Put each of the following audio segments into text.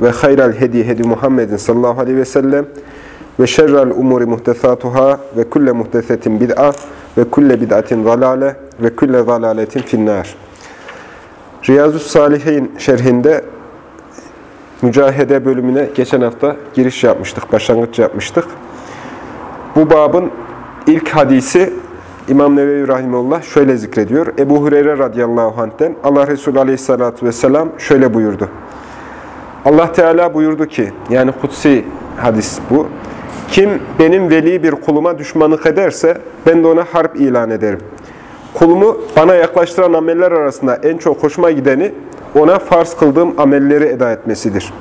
ve hayral hedi hedi Muhammedin sallallahu aleyhi ve sellem ve şerrel umuri muhtesatuhâ ve kulle muhtesetin bid'a ve kulle bid'atin zalale ve kulle zalaletin finnâr. Riyazu Salihin şerhinde mücahede bölümüne geçen hafta giriş yapmıştık, başlangıç yapmıştık. Bu babın ilk hadisi İmam Nevevi Rahimullah şöyle zikrediyor. Ebu Hureyre radıyallahu anh'ten Allah Resulü aleyhissalatü vesselam şöyle buyurdu. Allah Teala buyurdu ki, yani kutsi hadis bu. Kim benim veli bir kuluma düşmanlık ederse ben de ona harp ilan ederim. Kulumu bana yaklaştıran ameller arasında en çok hoşuma gideni ona farz kıldığım amelleri eda etmesidir.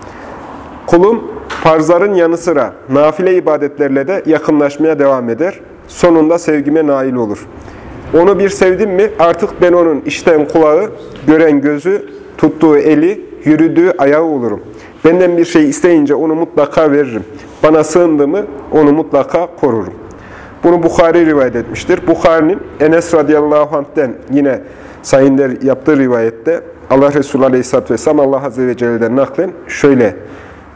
Kulum farzların yanı sıra nafile ibadetlerle de yakınlaşmaya devam eder. Sonunda sevgime nail olur. Onu bir sevdim mi artık ben onun işten kulağı, gören gözü, tuttuğu eli, yürüdüğü ayağı olurum. Benden bir şey isteyince onu mutlaka veririm. Bana sığındı mı onu mutlaka korurum. Bunu Bukhari rivayet etmiştir. Bukhari'nin Enes radıyallahu anh'ten yine Sayın yaptığı rivayette Allah Resulü aleyhisselatü vesselam Allah azze ve celle'den naklen şöyle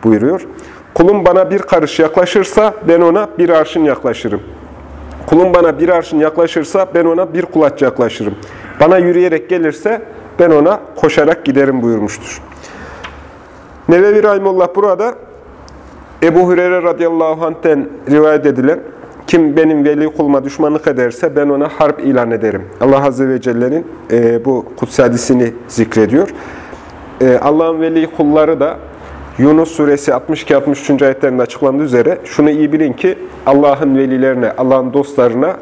buyuruyor. Kulum bana bir karış yaklaşırsa ben ona bir arşın yaklaşırım. Kulum bana bir arşın yaklaşırsa ben ona bir kulaç yaklaşırım. Bana yürüyerek gelirse ben ona koşarak giderim buyurmuştur. Nevevi Rahimullah burada Ebu Hureyre radıyallahu anh'ten rivayet edilen kim benim veli kuluma düşmanlık ederse ben ona harp ilan ederim. Allah Azze ve Celle'nin e, bu kutsi hadisini zikrediyor. E, Allah'ın veli kulları da Yunus suresi 62-63. ayetlerinde açıklandığı üzere şunu iyi bilin ki Allah'ın velilerine, Allah'ın dostlarına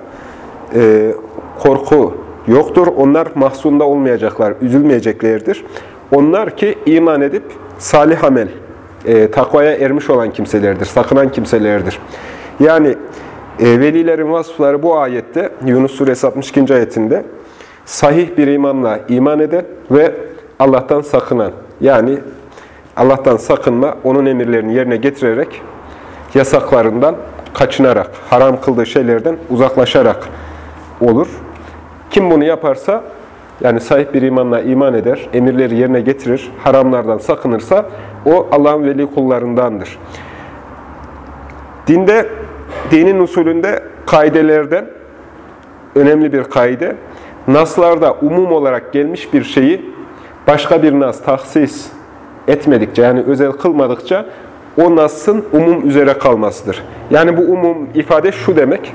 e, korku yoktur. Onlar mahzunda olmayacaklar, üzülmeyeceklerdir. Onlar ki iman edip salih amel, e, takvaya ermiş olan kimselerdir, sakınan kimselerdir. Yani e, velilerin vasıfları bu ayette, Yunus suresi 62. ayetinde sahih bir imanla iman eden ve Allah'tan sakınan, yani Allah'tan sakınma, onun emirlerini yerine getirerek, yasaklarından kaçınarak, haram kıldığı şeylerden uzaklaşarak olur. Kim bunu yaparsa, yani sahip bir imanla iman eder, emirleri yerine getirir, haramlardan sakınırsa, o Allah'ın veli kullarındandır. Dinde, dinin usulünde kaidelerden önemli bir kaide, naslarda umum olarak gelmiş bir şeyi başka bir nas tahsis etmedikçe, yani özel kılmadıkça o nasın umum üzere kalmasıdır. Yani bu umum ifade şu demek,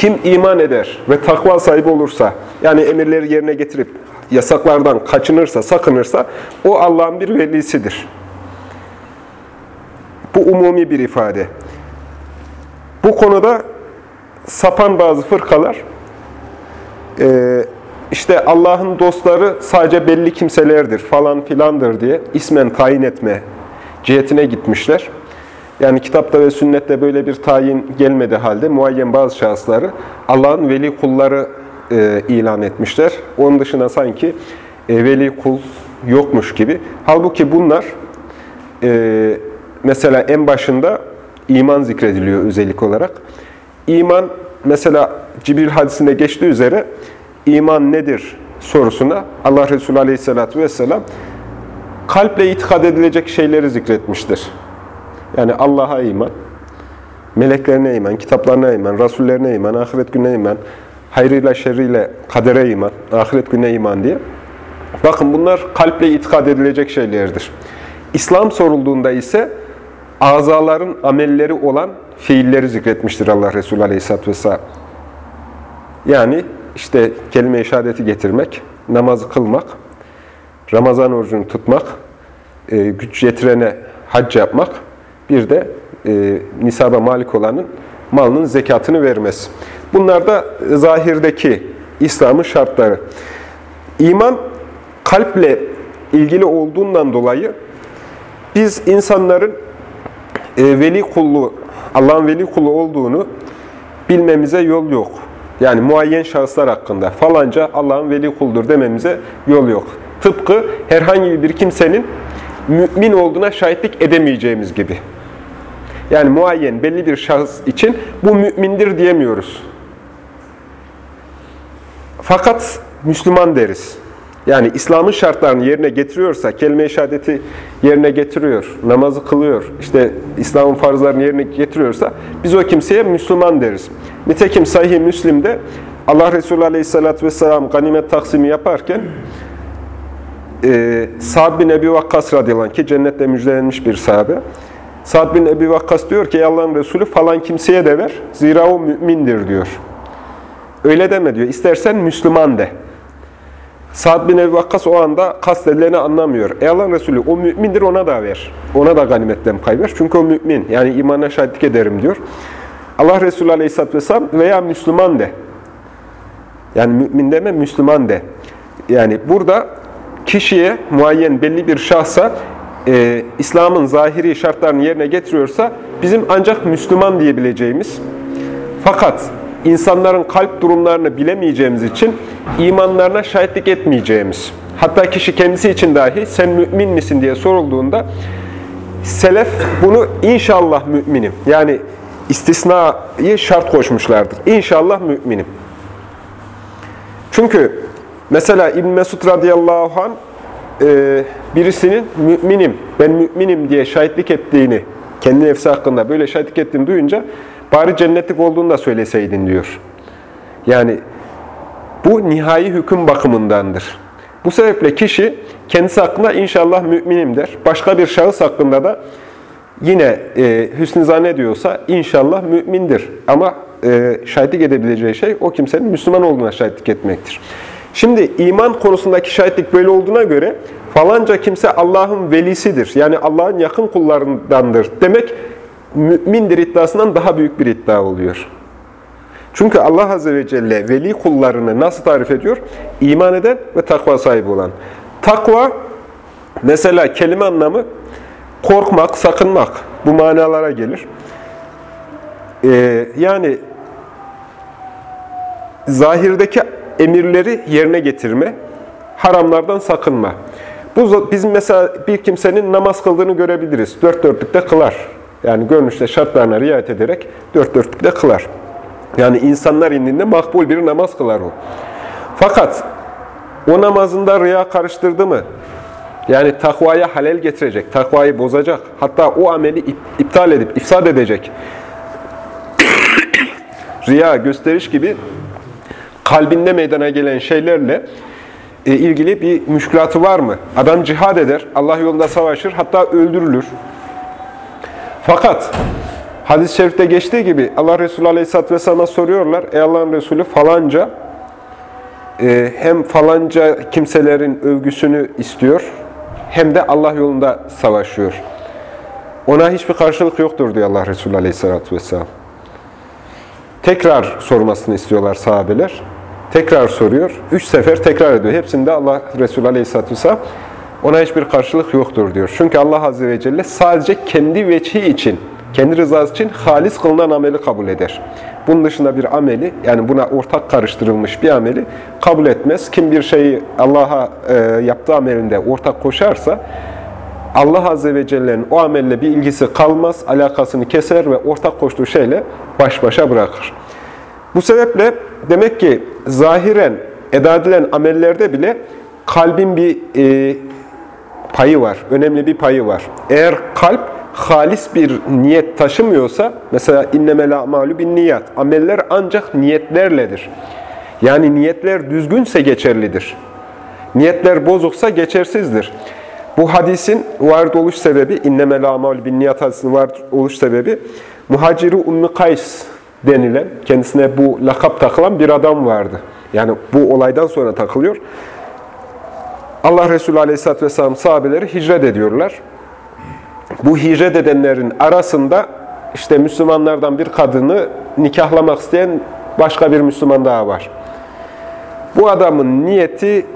kim iman eder ve takva sahibi olursa, yani emirleri yerine getirip yasaklardan kaçınırsa, sakınırsa, o Allah'ın bir velisidir. Bu umumi bir ifade. Bu konuda sapan bazı fırkalar, e, işte Allah'ın dostları sadece belli kimselerdir falan filandır diye ismen tayin etme cihetine gitmişler. Yani kitapta ve sünnette böyle bir tayin gelmedi halde muayyen bazı şahısları Allah'ın veli kulları e, ilan etmişler. Onun dışında sanki e, veli kul yokmuş gibi. Halbuki bunlar e, mesela en başında iman zikrediliyor özellik olarak. İman mesela Cibril hadisinde geçtiği üzere iman nedir sorusuna Allah Resulü Aleyhisselatü Vesselam kalple itikad edilecek şeyleri zikretmiştir. Yani Allah'a iman, meleklerine iman, kitaplarına iman, rasullerine iman, ahiret gününe iman, hayrıyla şerriyle kadere iman, ahiret gününe iman diye. Bakın bunlar kalple itikad edilecek şeylerdir. İslam sorulduğunda ise azaların amelleri olan fiilleri zikretmiştir Allah Resulü Aleyhisselatü Vesselam. Yani işte kelime-i şehadeti getirmek, namazı kılmak, Ramazan orucunu tutmak, e, güç yetirene hac yapmak, bir de e, nisaba malik olanın malının zekatını vermesi. Bunlar da zahirdeki İslam'ın şartları. İman kalple ilgili olduğundan dolayı biz insanların e, veli kullu, Allah'ın veli kulu olduğunu bilmemize yol yok. Yani muayyen şahıslar hakkında falanca Allah'ın veli kuldur dememize yol yok. Tıpkı herhangi bir kimsenin mümin olduğuna şahitlik edemeyeceğimiz gibi. Yani muayyen belli bir şahıs için bu mümindir diyemiyoruz. Fakat Müslüman deriz. Yani İslam'ın şartlarını yerine getiriyorsa, kelime-i şehadeti yerine getiriyor, namazı kılıyor, işte İslam'ın farzlarını yerine getiriyorsa biz o kimseye Müslüman deriz. Nitekim Sahih Müslim'de Allah Resulü Aleyhisselatü Vesselam ganimet taksimi yaparken e, Sa'd bin Ebi Vakkas radıyallahu anh ki cennette müjdelenmiş bir sahabe. Sa'd bin Ebi Vakkas diyor ki Allah'ın Resulü falan kimseye de ver, zira o mümindir diyor. Öyle deme diyor, istersen Müslüman de. Sa'd bin Ebi Vakkas o anda kastedilerini anlamıyor. Ey Allah'ın Resulü o mümindir ona da ver. Ona da ganimetten pay. Çünkü o mümin. Yani imana şahitlik ederim diyor. Allah Resulü Aleyhisselatü Vesselam veya Müslüman de. Yani mümin deme Müslüman de. Yani burada kişiye muayyen belli bir şahsa e, İslam'ın zahiri şartlarını yerine getiriyorsa bizim ancak Müslüman diyebileceğimiz fakat insanların kalp durumlarını bilemeyeceğimiz için imanlarına şahitlik etmeyeceğimiz. Hatta kişi kendisi için dahi sen mümin misin diye sorulduğunda selef bunu inşallah müminim. Yani istisnayı şart koşmuşlardır. İnşallah müminim. Çünkü mesela İbn Mesud radıyallahu anh e, birisinin müminim, ben müminim diye şahitlik ettiğini, kendi nefsi hakkında böyle şahitlik ettiğini duyunca bari cennetlik olduğunu da söyleseydin diyor. Yani bu nihai hüküm bakımındandır. Bu sebeple kişi kendisi hakkında inşallah müminim der. Başka bir şahıs hakkında da yine e, hüsnü zannediyorsa inşallah mümindir. Ama e, şahitlik edebileceği şey o kimsenin Müslüman olduğuna şahitlik etmektir. Şimdi iman konusundaki şahitlik böyle olduğuna göre falanca kimse Allah'ın velisidir. Yani Allah'ın yakın kullarındandır demek mümindir iddiasından daha büyük bir iddia oluyor. Çünkü Allah Azze ve Celle veli kullarını nasıl tarif ediyor? İman eden ve takva sahibi olan. Takva, mesela kelime anlamı korkmak, sakınmak bu manalara gelir. Ee, yani zahirdeki emirleri yerine getirme, haramlardan sakınma. Bu bizim mesela bir kimsenin namaz kıldığını görebiliriz. Dört dörtlükte kılar. Yani görünüşte şartlarına riayet ederek dört dörtlükte kılar. Yani insanlar indinde makbul bir namaz kılar o. Fakat o namazında riya karıştırdı mı? Yani takvaya halel getirecek, takvayı bozacak. Hatta o ameli iptal edip ifsad edecek. riya, gösteriş gibi kalbinde meydana gelen şeylerle e, ilgili bir müşkülatı var mı? Adam cihad eder, Allah yolunda savaşır, hatta öldürülür. Fakat hadis-i şerifte geçtiği gibi Allah Resulü Aleyhisselatü Vesselam'a soruyorlar. Ey Allah'ın Resulü falanca e, hem falanca kimselerin övgüsünü istiyor hem de Allah yolunda savaşıyor. Ona hiçbir karşılık yoktur diyor Allah Resulü Aleyhisselatü Vesselam. Tekrar sormasını istiyorlar sahabeler. Tekrar soruyor. Üç sefer tekrar ediyor. Hepsinde Allah Resulü Aleyhisselatü Vesselam ona hiçbir karşılık yoktur diyor. Çünkü Allah Azze ve Celle sadece kendi veçhi için, kendi rızası için halis kılınan ameli kabul eder. Bunun dışında bir ameli, yani buna ortak karıştırılmış bir ameli kabul etmez. Kim bir şeyi Allah'a e, yaptığı amelinde ortak koşarsa, Allah Azze ve Celle'nin o amelle bir ilgisi kalmaz, alakasını keser ve ortak koştuğu şeyle baş başa bırakır. Bu sebeple demek ki zahiren eda edilen amellerde bile kalbin bir e, payı var, önemli bir payı var. Eğer kalp halis bir niyet taşımıyorsa, mesela innemel a'malu bin niyat, ameller ancak niyetlerledir. Yani niyetler düzgünse geçerlidir. Niyetler bozuksa geçersizdir. Bu hadisin varid oluş sebebi, innemel a'malu bin niyat hadisinin varid oluş sebebi, muhaciri Ummi Kays denilen, kendisine bu lakap takılan bir adam vardı. Yani bu olaydan sonra takılıyor. Allah Resulü Aleyhisselatü Vesselam sahabeleri hicret ediyorlar. Bu hicret edenlerin arasında işte Müslümanlardan bir kadını nikahlamak isteyen başka bir Müslüman daha var. Bu adamın niyeti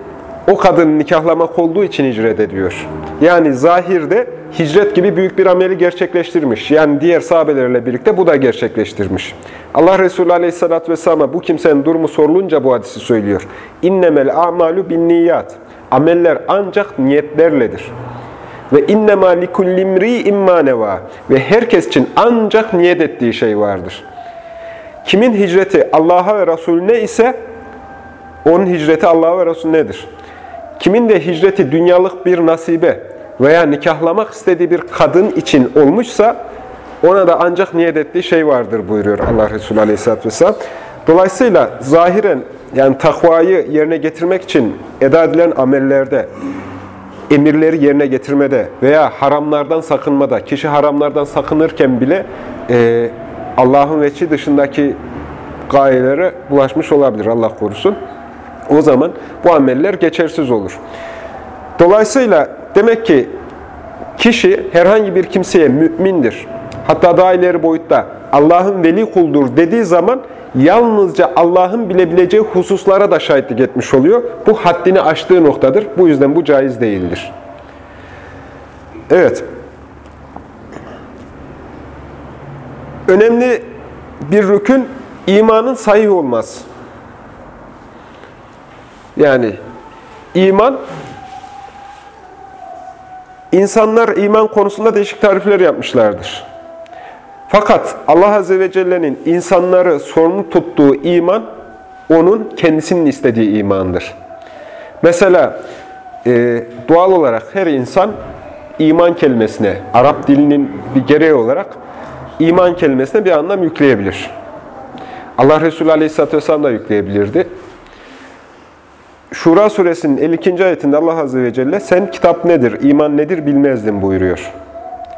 o kadını nikahlamak olduğu için hicret ediyor. Yani zahirde hicret gibi büyük bir ameli gerçekleştirmiş. Yani diğer sahabelerle birlikte bu da gerçekleştirmiş. Allah Resulü Aleyhisselatü Vesselam'a bu kimsenin durumu sorulunca bu hadisi söylüyor. İnnemel a'malu bin niyat. Ameller ancak niyetlerledir. Ve innema likullimri immaneva. Ve herkes için ancak niyet ettiği şey vardır. Kimin hicreti Allah'a ve Resulüne ise onun hicreti Allah'a ve Resulünedir. Kimin de hicreti dünyalık bir nasibe veya nikahlamak istediği bir kadın için olmuşsa ona da ancak niyet ettiği şey vardır buyuruyor Allah Resulü Aleyhisselatü Vesselam. Dolayısıyla zahiren yani takvayı yerine getirmek için eda edilen amellerde, emirleri yerine getirmede veya haramlardan sakınmada, kişi haramlardan sakınırken bile e, Allah'ın veçi dışındaki gayelere bulaşmış olabilir Allah korusun. O zaman bu ameller geçersiz olur. Dolayısıyla demek ki kişi herhangi bir kimseye mümindir. Hatta daha ileri boyutta Allah'ın veli kuldur dediği zaman yalnızca Allah'ın bilebileceği hususlara da şahitlik etmiş oluyor. Bu haddini aştığı noktadır. Bu yüzden bu caiz değildir. Evet. Önemli bir rükün imanın sahih olmaz. Yani iman insanlar iman konusunda değişik tarifler yapmışlardır. Fakat Allah Azze ve Celle'nin insanları sorumlu tuttuğu iman, onun kendisinin istediği imandır. Mesela e, doğal olarak her insan iman kelimesine, Arap dilinin bir gereği olarak iman kelimesine bir anlam yükleyebilir. Allah Resulü Aleyhisselatü Vesselam da yükleyebilirdi. Şura suresinin 52. ayetinde Allah Azze ve Celle sen kitap nedir, iman nedir bilmezdin buyuruyor.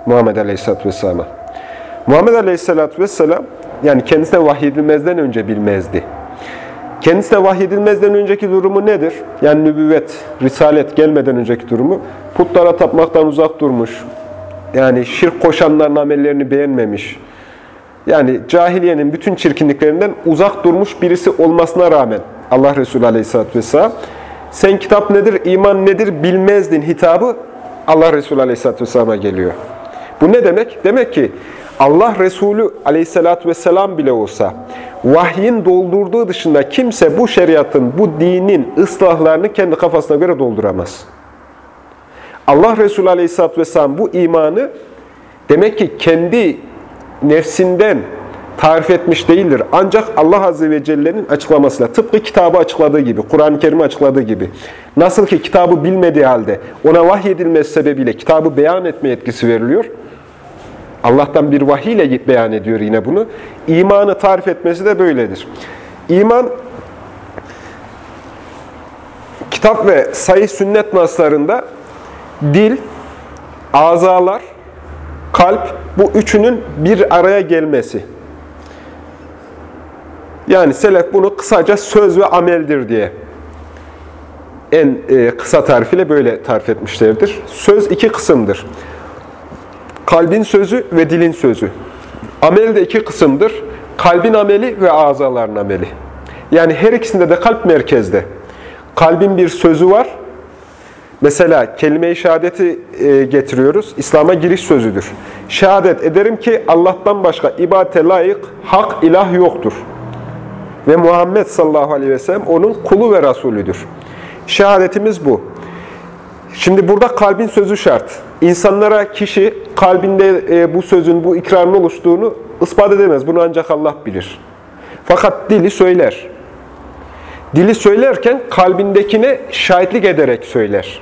Muhammed Aleyhisselatü Vesselam'a. Muhammed Aleyhisselatü Vesselam yani kendisine vahyedilmezden önce bilmezdi. Kendisine vahyedilmezden önceki durumu nedir? Yani nübüvvet, risalet gelmeden önceki durumu. Putlara tapmaktan uzak durmuş. Yani şirk koşanların amellerini beğenmemiş. Yani cahiliyenin bütün çirkinliklerinden uzak durmuş birisi olmasına rağmen Allah Resulü Aleyhisselatü Vesselam sen kitap nedir, iman nedir bilmezdin hitabı Allah Resulü Aleyhisselatü Vesselam'a geliyor. Bu ne demek? Demek ki Allah Resulü Aleyhisselatü Vesselam bile olsa vahyin doldurduğu dışında kimse bu şeriatın, bu dinin ıslahlarını kendi kafasına göre dolduramaz. Allah Resulü Aleyhisselatü Vesselam bu imanı demek ki kendi nefsinden tarif etmiş değildir. Ancak Allah Azze ve Celle'nin açıklamasıyla, tıpkı kitabı açıkladığı gibi, Kur'an-ı Kerim'i açıkladığı gibi, nasıl ki kitabı bilmediği halde ona vahyedilmesi sebebiyle kitabı beyan etme yetkisi veriliyor, Allah'tan bir vahiy ile beyan ediyor yine bunu. İmanı tarif etmesi de böyledir. İman, kitap ve sayı sünnet naslarında dil, azalar, kalp, bu üçünün bir araya gelmesi. Yani selef bunu kısaca söz ve ameldir diye en e, kısa tarifiyle böyle tarif etmişlerdir. Söz iki kısımdır. Kalbin sözü ve dilin sözü. Amel de iki kısımdır. Kalbin ameli ve azaların ameli. Yani her ikisinde de kalp merkezde. Kalbin bir sözü var. Mesela kelime-i şehadeti e, getiriyoruz. İslam'a giriş sözüdür. Şehadet ederim ki Allah'tan başka ibadete layık hak ilah yoktur. Ve Muhammed sallallahu aleyhi ve sellem onun kulu ve Resulüdür. Şehadetimiz bu. Şimdi burada kalbin sözü şart. İnsanlara kişi kalbinde e, bu sözün, bu ikrarın oluştuğunu ispat edemez. Bunu ancak Allah bilir. Fakat dili söyler. Dili söylerken kalbindekine şahitlik ederek söyler.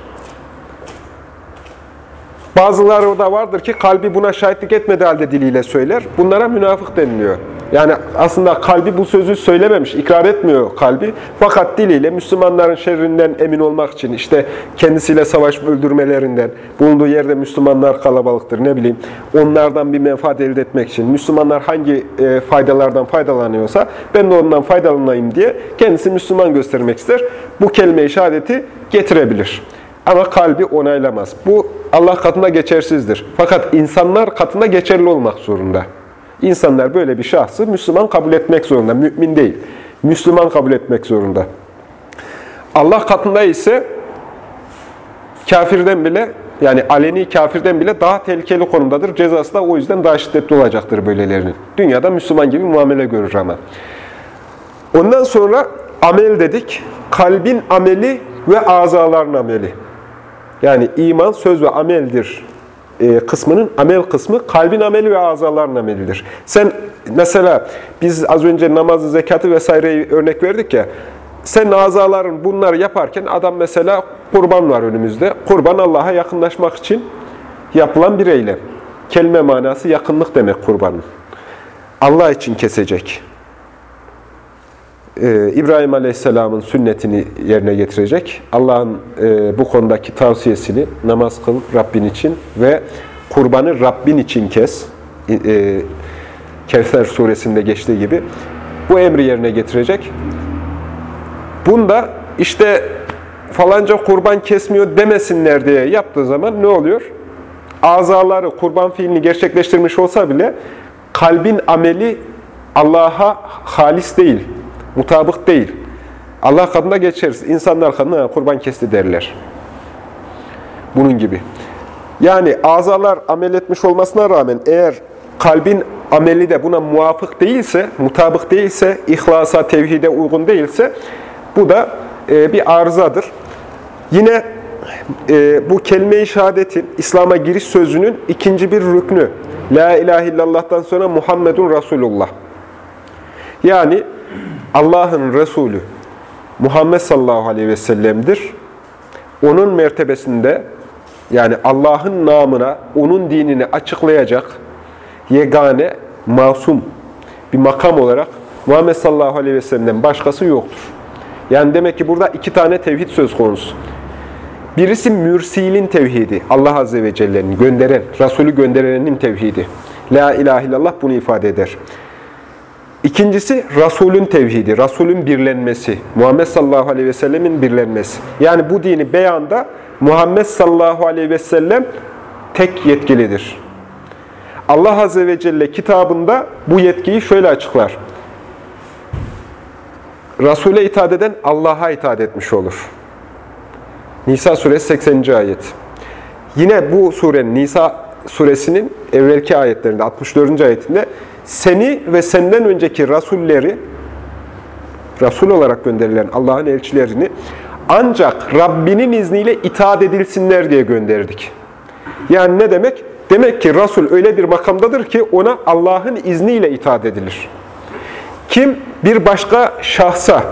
Bazıları da vardır ki kalbi buna şahitlik etmediği halde diliyle söyler. Bunlara münafık deniliyor. Yani aslında kalbi bu sözü söylememiş, ikrar etmiyor kalbi. Fakat diliyle Müslümanların şerrinden emin olmak için, işte kendisiyle savaş öldürmelerinden, bulunduğu yerde Müslümanlar kalabalıktır, ne bileyim, onlardan bir menfaat elde etmek için, Müslümanlar hangi e, faydalardan faydalanıyorsa, ben de ondan faydalanayım diye kendisi Müslüman göstermek ister. Bu kelime-i şehadeti getirebilir. Ama kalbi onaylamaz. Bu Allah katında geçersizdir. Fakat insanlar katında geçerli olmak zorunda. İnsanlar böyle bir şahsı Müslüman kabul etmek zorunda. Mümin değil. Müslüman kabul etmek zorunda. Allah katında ise kafirden bile yani aleni kafirden bile daha tehlikeli konumdadır. Cezası da o yüzden daha şiddetli olacaktır böylelerinin. Dünyada Müslüman gibi muamele görür ama. Ondan sonra amel dedik. Kalbin ameli ve azaların ameli. Yani iman, söz ve ameldir e, kısmının amel kısmı kalbin ameli ve azaların amelidir. Sen mesela biz az önce namazı, zekatı vesaireyi örnek verdik ya. Sen azaların bunları yaparken adam mesela kurban var önümüzde. Kurban Allah'a yakınlaşmak için yapılan bir eylem. Kelime manası yakınlık demek kurbanın. Allah için kesecek. Ee, İbrahim Aleyhisselam'ın sünnetini yerine getirecek. Allah'ın e, bu konudaki tavsiyesini namaz kıl Rabbin için ve kurbanı Rabbin için kes. E, Kevser suresinde geçtiği gibi bu emri yerine getirecek. Bunda işte falanca kurban kesmiyor demesinler diye yaptığı zaman ne oluyor? Azaları kurban fiilini gerçekleştirmiş olsa bile kalbin ameli Allah'a halis değil, mutabık değil. Allah kadında geçeriz. İnsanlar kadına kurban kesti derler. Bunun gibi. Yani azalar amel etmiş olmasına rağmen eğer kalbin ameli de buna muvafık değilse, mutabık değilse, ihlasa, tevhide uygun değilse bu da e, bir arızadır. Yine e, bu kelime-i şehadetin, İslam'a giriş sözünün ikinci bir rüknü. La ilahe illallah'tan sonra Muhammedun Resulullah. Yani Allah'ın Resulü Muhammed sallallahu aleyhi ve sellem'dir. Onun mertebesinde yani Allah'ın namına, onun dinini açıklayacak yegane, masum bir makam olarak Muhammed sallallahu aleyhi ve sellem'den başkası yoktur. Yani demek ki burada iki tane tevhid söz konusu. Birisi mürsilin tevhidi. Allah Azze ve Celle'nin gönderen, Resulü gönderenin tevhidi. La ilahe illallah bunu ifade eder. İkincisi Resulün tevhidi, Resulün birlenmesi. Muhammed sallallahu aleyhi ve sellemin birlenmesi. Yani bu dini beyanda Muhammed sallallahu aleyhi ve sellem tek yetkilidir. Allah Azze ve Celle kitabında bu yetkiyi şöyle açıklar. Resul'e itaat eden Allah'a itaat etmiş olur. Nisa suresi 80. ayet. Yine bu surenin, Nisa suresinin evvelki ayetlerinde, 64. ayetinde seni ve senden önceki rasulleri, Rasul olarak gönderilen Allah'ın elçilerini ancak Rabbinin izniyle itaat edilsinler diye gönderdik. Yani ne demek? Demek ki Rasul öyle bir makamdadır ki ona Allah'ın izniyle itaat edilir. Kim bir başka şahsa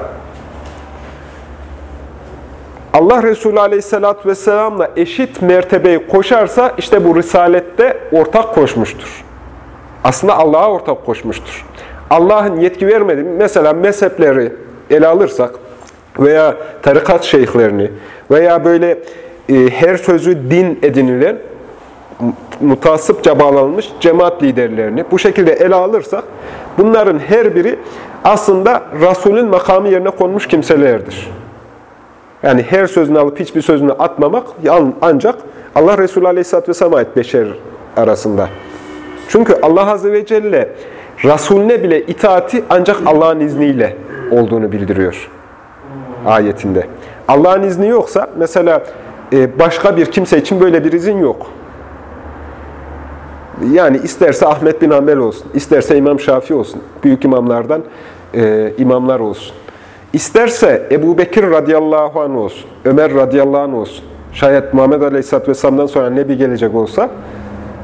Allah Resulü Aleyhisselatü Vesselam'la eşit mertebeyi koşarsa işte bu risalette ortak koşmuştur. Aslında Allah'a ortak koşmuştur. Allah'ın yetki vermediği, mesela mezhepleri ele alırsak veya tarikat şeyhlerini veya böyle e, her sözü din edinilen mutasıpça bağlanmış cemaat liderlerini bu şekilde ele alırsak bunların her biri aslında Resul'ün makamı yerine konmuş kimselerdir. Yani her sözünü alıp hiçbir sözünü atmamak ancak Allah Resulü Aleyhisselatü Vesselam'a ait beşer arasında. Çünkü Allah Azze ve Celle Resulüne bile itaati ancak Allah'ın izniyle olduğunu bildiriyor ayetinde. Allah'ın izni yoksa mesela e, başka bir kimse için böyle bir izin yok. Yani isterse Ahmet bin Hanbel olsun, isterse İmam Şafii olsun, büyük imamlardan e, imamlar olsun. İsterse Ebu Bekir radıyallahu anh olsun, Ömer radıyallahu anh olsun. Şayet Muhammed Aleyhisselatü Vesselam'dan sonra Nebi gelecek olsa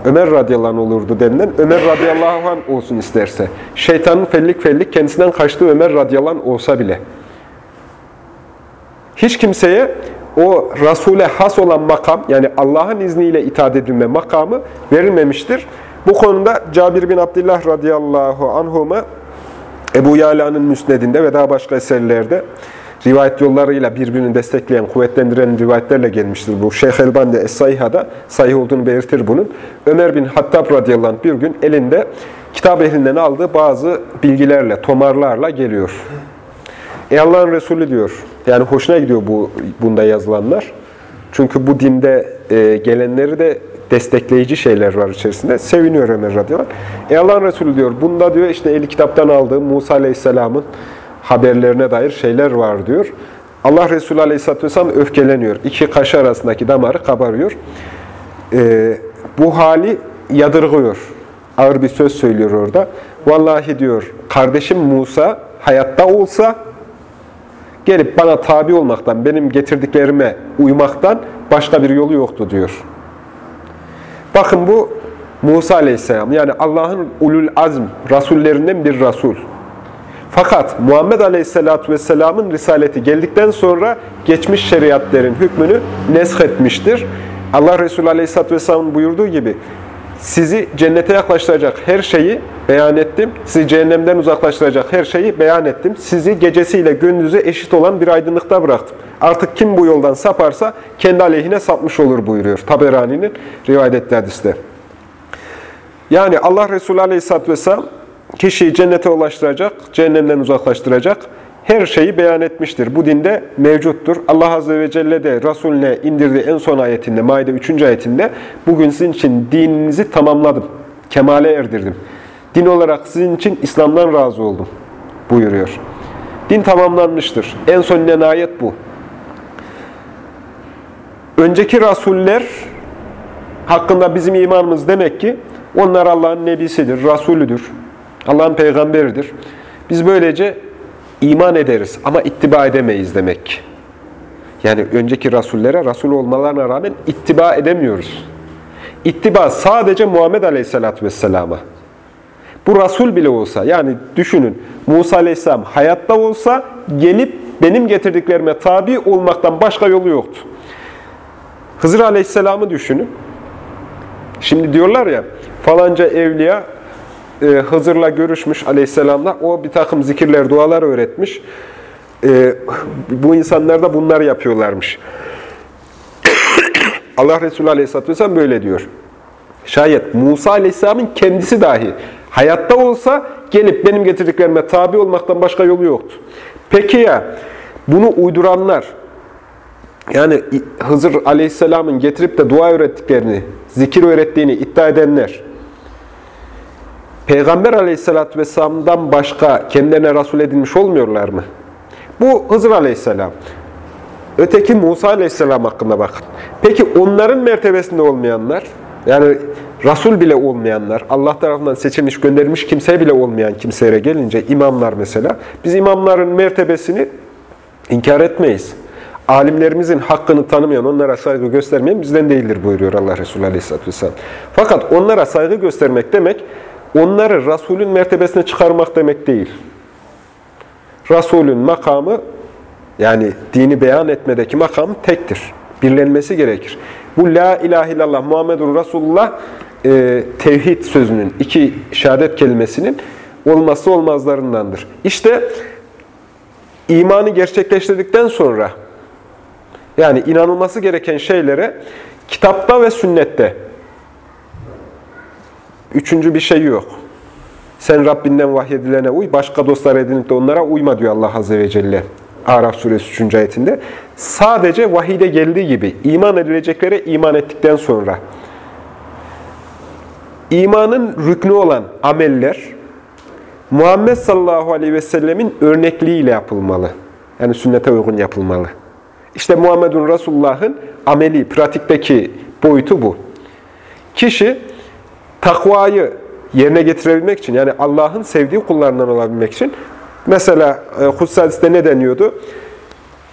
Ömer radıyallahu anh olurdu denilen Ömer radıyallahu anh olsun isterse. Şeytanın fellik fellik kendisinden kaçtığı Ömer radıyallahu anh olsa bile. Hiç kimseye o Resul'e has olan makam, yani Allah'ın izniyle itaat edilme makamı verilmemiştir. Bu konuda Cabir bin Abdullah radıyallahu anhuma Ebu Yala'nın müsnedinde ve daha başka eserlerde rivayet yollarıyla birbirini destekleyen, kuvvetlendiren rivayetlerle gelmiştir bu. Şeyh Elban de Es-Sayha'da sahih olduğunu belirtir bunun. Ömer bin Hattab radıyallahu anh bir gün elinde kitap ehlinden aldığı bazı bilgilerle, tomarlarla geliyor. Ey Allah'ın Resulü diyor, yani hoşuna gidiyor bu bunda yazılanlar. Çünkü bu dinde e, gelenleri de destekleyici şeyler var içerisinde. Seviniyor Ömer radıyallahu anh. Ey Allah'ın Resulü diyor, bunda diyor işte eli kitaptan aldığım Musa aleyhisselamın haberlerine dair şeyler var diyor. Allah Resulü Aleyhisselatü Vesselam öfkeleniyor. İki kaşı arasındaki damarı kabarıyor. Ee, bu hali yadırgıyor. Ağır bir söz söylüyor orada. Vallahi diyor, kardeşim Musa hayatta olsa gelip bana tabi olmaktan, benim getirdiklerime uymaktan başka bir yolu yoktu diyor. Bakın bu Musa Aleyhisselam yani Allah'ın ulul azm rasullerinden bir rasul. Fakat Muhammed Aleyhisselatü Vesselam'ın risaleti geldikten sonra geçmiş şeriatlerin hükmünü nesk etmiştir. Allah Resulü Aleyhisselatü Vesselam'ın buyurduğu gibi sizi cennete yaklaştıracak her şeyi beyan ettim. Sizi cehennemden uzaklaştıracak her şeyi beyan ettim. Sizi gecesiyle gündüzü eşit olan bir aydınlıkta bıraktım. Artık kim bu yoldan saparsa kendi aleyhine sapmış olur buyuruyor. Taberani'nin rivayet ettiği hadiste. Yani Allah Resulü Aleyhisselatü Vesselam kişiyi cennete ulaştıracak, cehennemden uzaklaştıracak her şeyi beyan etmiştir. Bu dinde mevcuttur. Allah Azze ve Celle de Resulüne indirdiği en son ayetinde, Maide 3. ayetinde bugün sizin için dininizi tamamladım, kemale erdirdim. Din olarak sizin için İslam'dan razı oldum buyuruyor. Din tamamlanmıştır. En son inen ayet bu. Önceki rasuller hakkında bizim imanımız demek ki onlar Allah'ın nebisidir, rasulüdür, Allah'ın peygamberidir. Biz böylece iman ederiz ama ittiba edemeyiz demek. Yani önceki rasullere rasul olmalarına rağmen ittiba edemiyoruz. İttiba sadece Muhammed Aleyhisselatü Vesselam'a. Bu rasul bile olsa, yani düşünün Musa Aleyhisselam hayatta olsa gelip benim getirdiklerime tabi olmaktan başka yolu yoktu. Hızır Aleyhisselam'ı düşünün. Şimdi diyorlar ya falanca evliya e, Hızır'la görüşmüş aleyhisselamla. O bir takım zikirler, dualar öğretmiş. E, bu insanlar da bunları yapıyorlarmış. Allah Resulü Aleyhisselatü Vesselam böyle diyor. Şayet Musa Aleyhisselam'ın kendisi dahi hayatta olsa gelip benim getirdiklerime tabi olmaktan başka yolu yoktu. Peki ya bunu uyduranlar, yani Hızır Aleyhisselam'ın getirip de dua öğrettiklerini, zikir öğrettiğini iddia edenler, Peygamber Aleyhisselatü Vesselam'dan başka kendilerine Resul edilmiş olmuyorlar mı? Bu Hızır Aleyhisselam. Öteki Musa Aleyhisselam hakkında bakın. Peki onların mertebesinde olmayanlar, yani Resul bile olmayanlar, Allah tarafından seçilmiş, gönderilmiş kimseye bile olmayan kimselere gelince, imamlar mesela, biz imamların mertebesini inkar etmeyiz. Alimlerimizin hakkını tanımayan, onlara saygı göstermeyen bizden değildir buyuruyor Allah Resulü Aleyhisselatü Vesselam. Fakat onlara saygı göstermek demek, onları Resulün mertebesine çıkarmak demek değil. Resulün makamı, yani dini beyan etmedeki makam tektir. Birlenmesi gerekir. Bu La ilahe illallah Muhammedun Resulullah e, tevhid sözünün, iki şehadet kelimesinin olması olmazlarındandır. İşte imanı gerçekleştirdikten sonra, yani inanılması gereken şeylere kitapta ve sünnette Üçüncü bir şey yok. Sen Rabbinden vahyedilene uy, başka dostlar edinip de onlara uyma diyor Allah Azze ve Celle. Araf suresi 3. ayetinde. Sadece vahide geldiği gibi iman edileceklere iman ettikten sonra imanın rüknü olan ameller Muhammed sallallahu aleyhi ve sellemin örnekliğiyle yapılmalı. Yani sünnete uygun yapılmalı. İşte Muhammedun Resulullah'ın ameli, pratikteki boyutu bu. Kişi takvayı yerine getirebilmek için, yani Allah'ın sevdiği kullarından olabilmek için, mesela e, Hussadis'te ne deniyordu?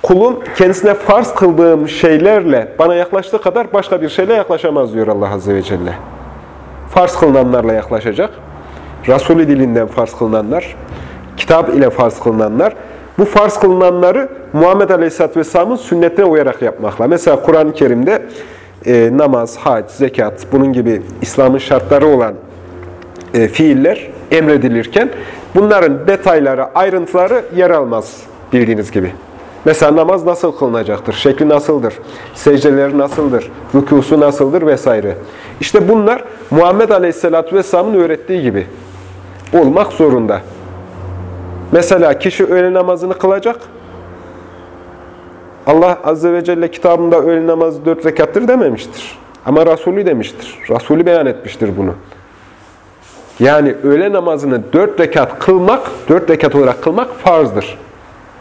Kulun kendisine farz kıldığım şeylerle bana yaklaştığı kadar başka bir şeyle yaklaşamaz diyor Allah Azze ve Celle. Farz kılınanlarla yaklaşacak. Resulü dilinden farz kılınanlar, kitap ile farz kılınanlar, bu farz kılınanları Muhammed Aleyhisselatü Vesselam'ın sünnetine uyarak yapmakla. Mesela Kur'an-ı Kerim'de e, namaz, hac, zekat, bunun gibi İslam'ın şartları olan e, fiiller emredilirken bunların detayları, ayrıntıları yer almaz bildiğiniz gibi. Mesela namaz nasıl kılınacaktır, şekli nasıldır, secdeleri nasıldır, rükusu nasıldır vesaire. İşte bunlar Muhammed Aleyhisselatü Vesselam'ın öğrettiği gibi olmak zorunda. Mesela kişi öğle namazını kılacak, Allah Azze ve Celle kitabında öğle namazı dört rekattır dememiştir. Ama Resulü demiştir. Resulü beyan etmiştir bunu. Yani öğle namazını dört rekat kılmak, dört rekat olarak kılmak farzdır.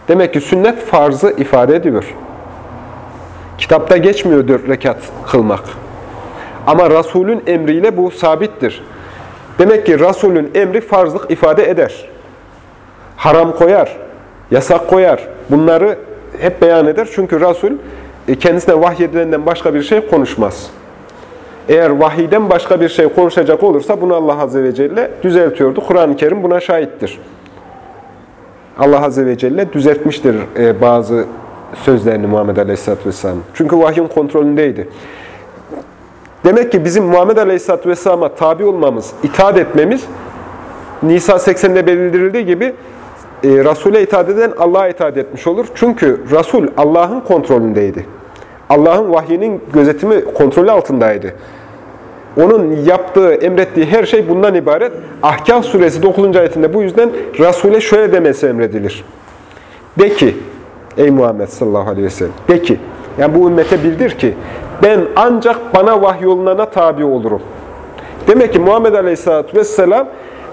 Demek ki sünnet farzı ifade ediyor. Kitapta geçmiyor dört rekat kılmak. Ama Resulün emriyle bu sabittir. Demek ki Resulün emri farzlık ifade eder. Haram koyar, yasak koyar. Bunları hep beyan eder. Çünkü Resul e, kendisine vahyedilenden başka bir şey konuşmaz. Eğer vahiyden başka bir şey konuşacak olursa bunu Allah Azze ve Celle düzeltiyordu. Kur'an-ı Kerim buna şahittir. Allah Azze ve Celle düzeltmiştir e, bazı sözlerini Muhammed Aleyhisselatü Vesselam. Çünkü vahyin kontrolündeydi. Demek ki bizim Muhammed Aleyhisselatü Vesselam'a tabi olmamız, itaat etmemiz, Nisa 80'de belirtildiği gibi Resul'e itaat eden Allah'a itaat etmiş olur. Çünkü Resul Allah'ın kontrolündeydi. Allah'ın vahyinin gözetimi, kontrolü altındaydı. Onun yaptığı, emrettiği her şey bundan ibaret. Ahkaf suresi 9. ayetinde bu yüzden Resul'e şöyle demesi emredilir. De ki, ey Muhammed sallallahu aleyhi ve sellem, de ki, yani bu ümmete bildir ki, ben ancak bana vahyolunana tabi olurum. Demek ki Muhammed aleyhissalatü vesselam,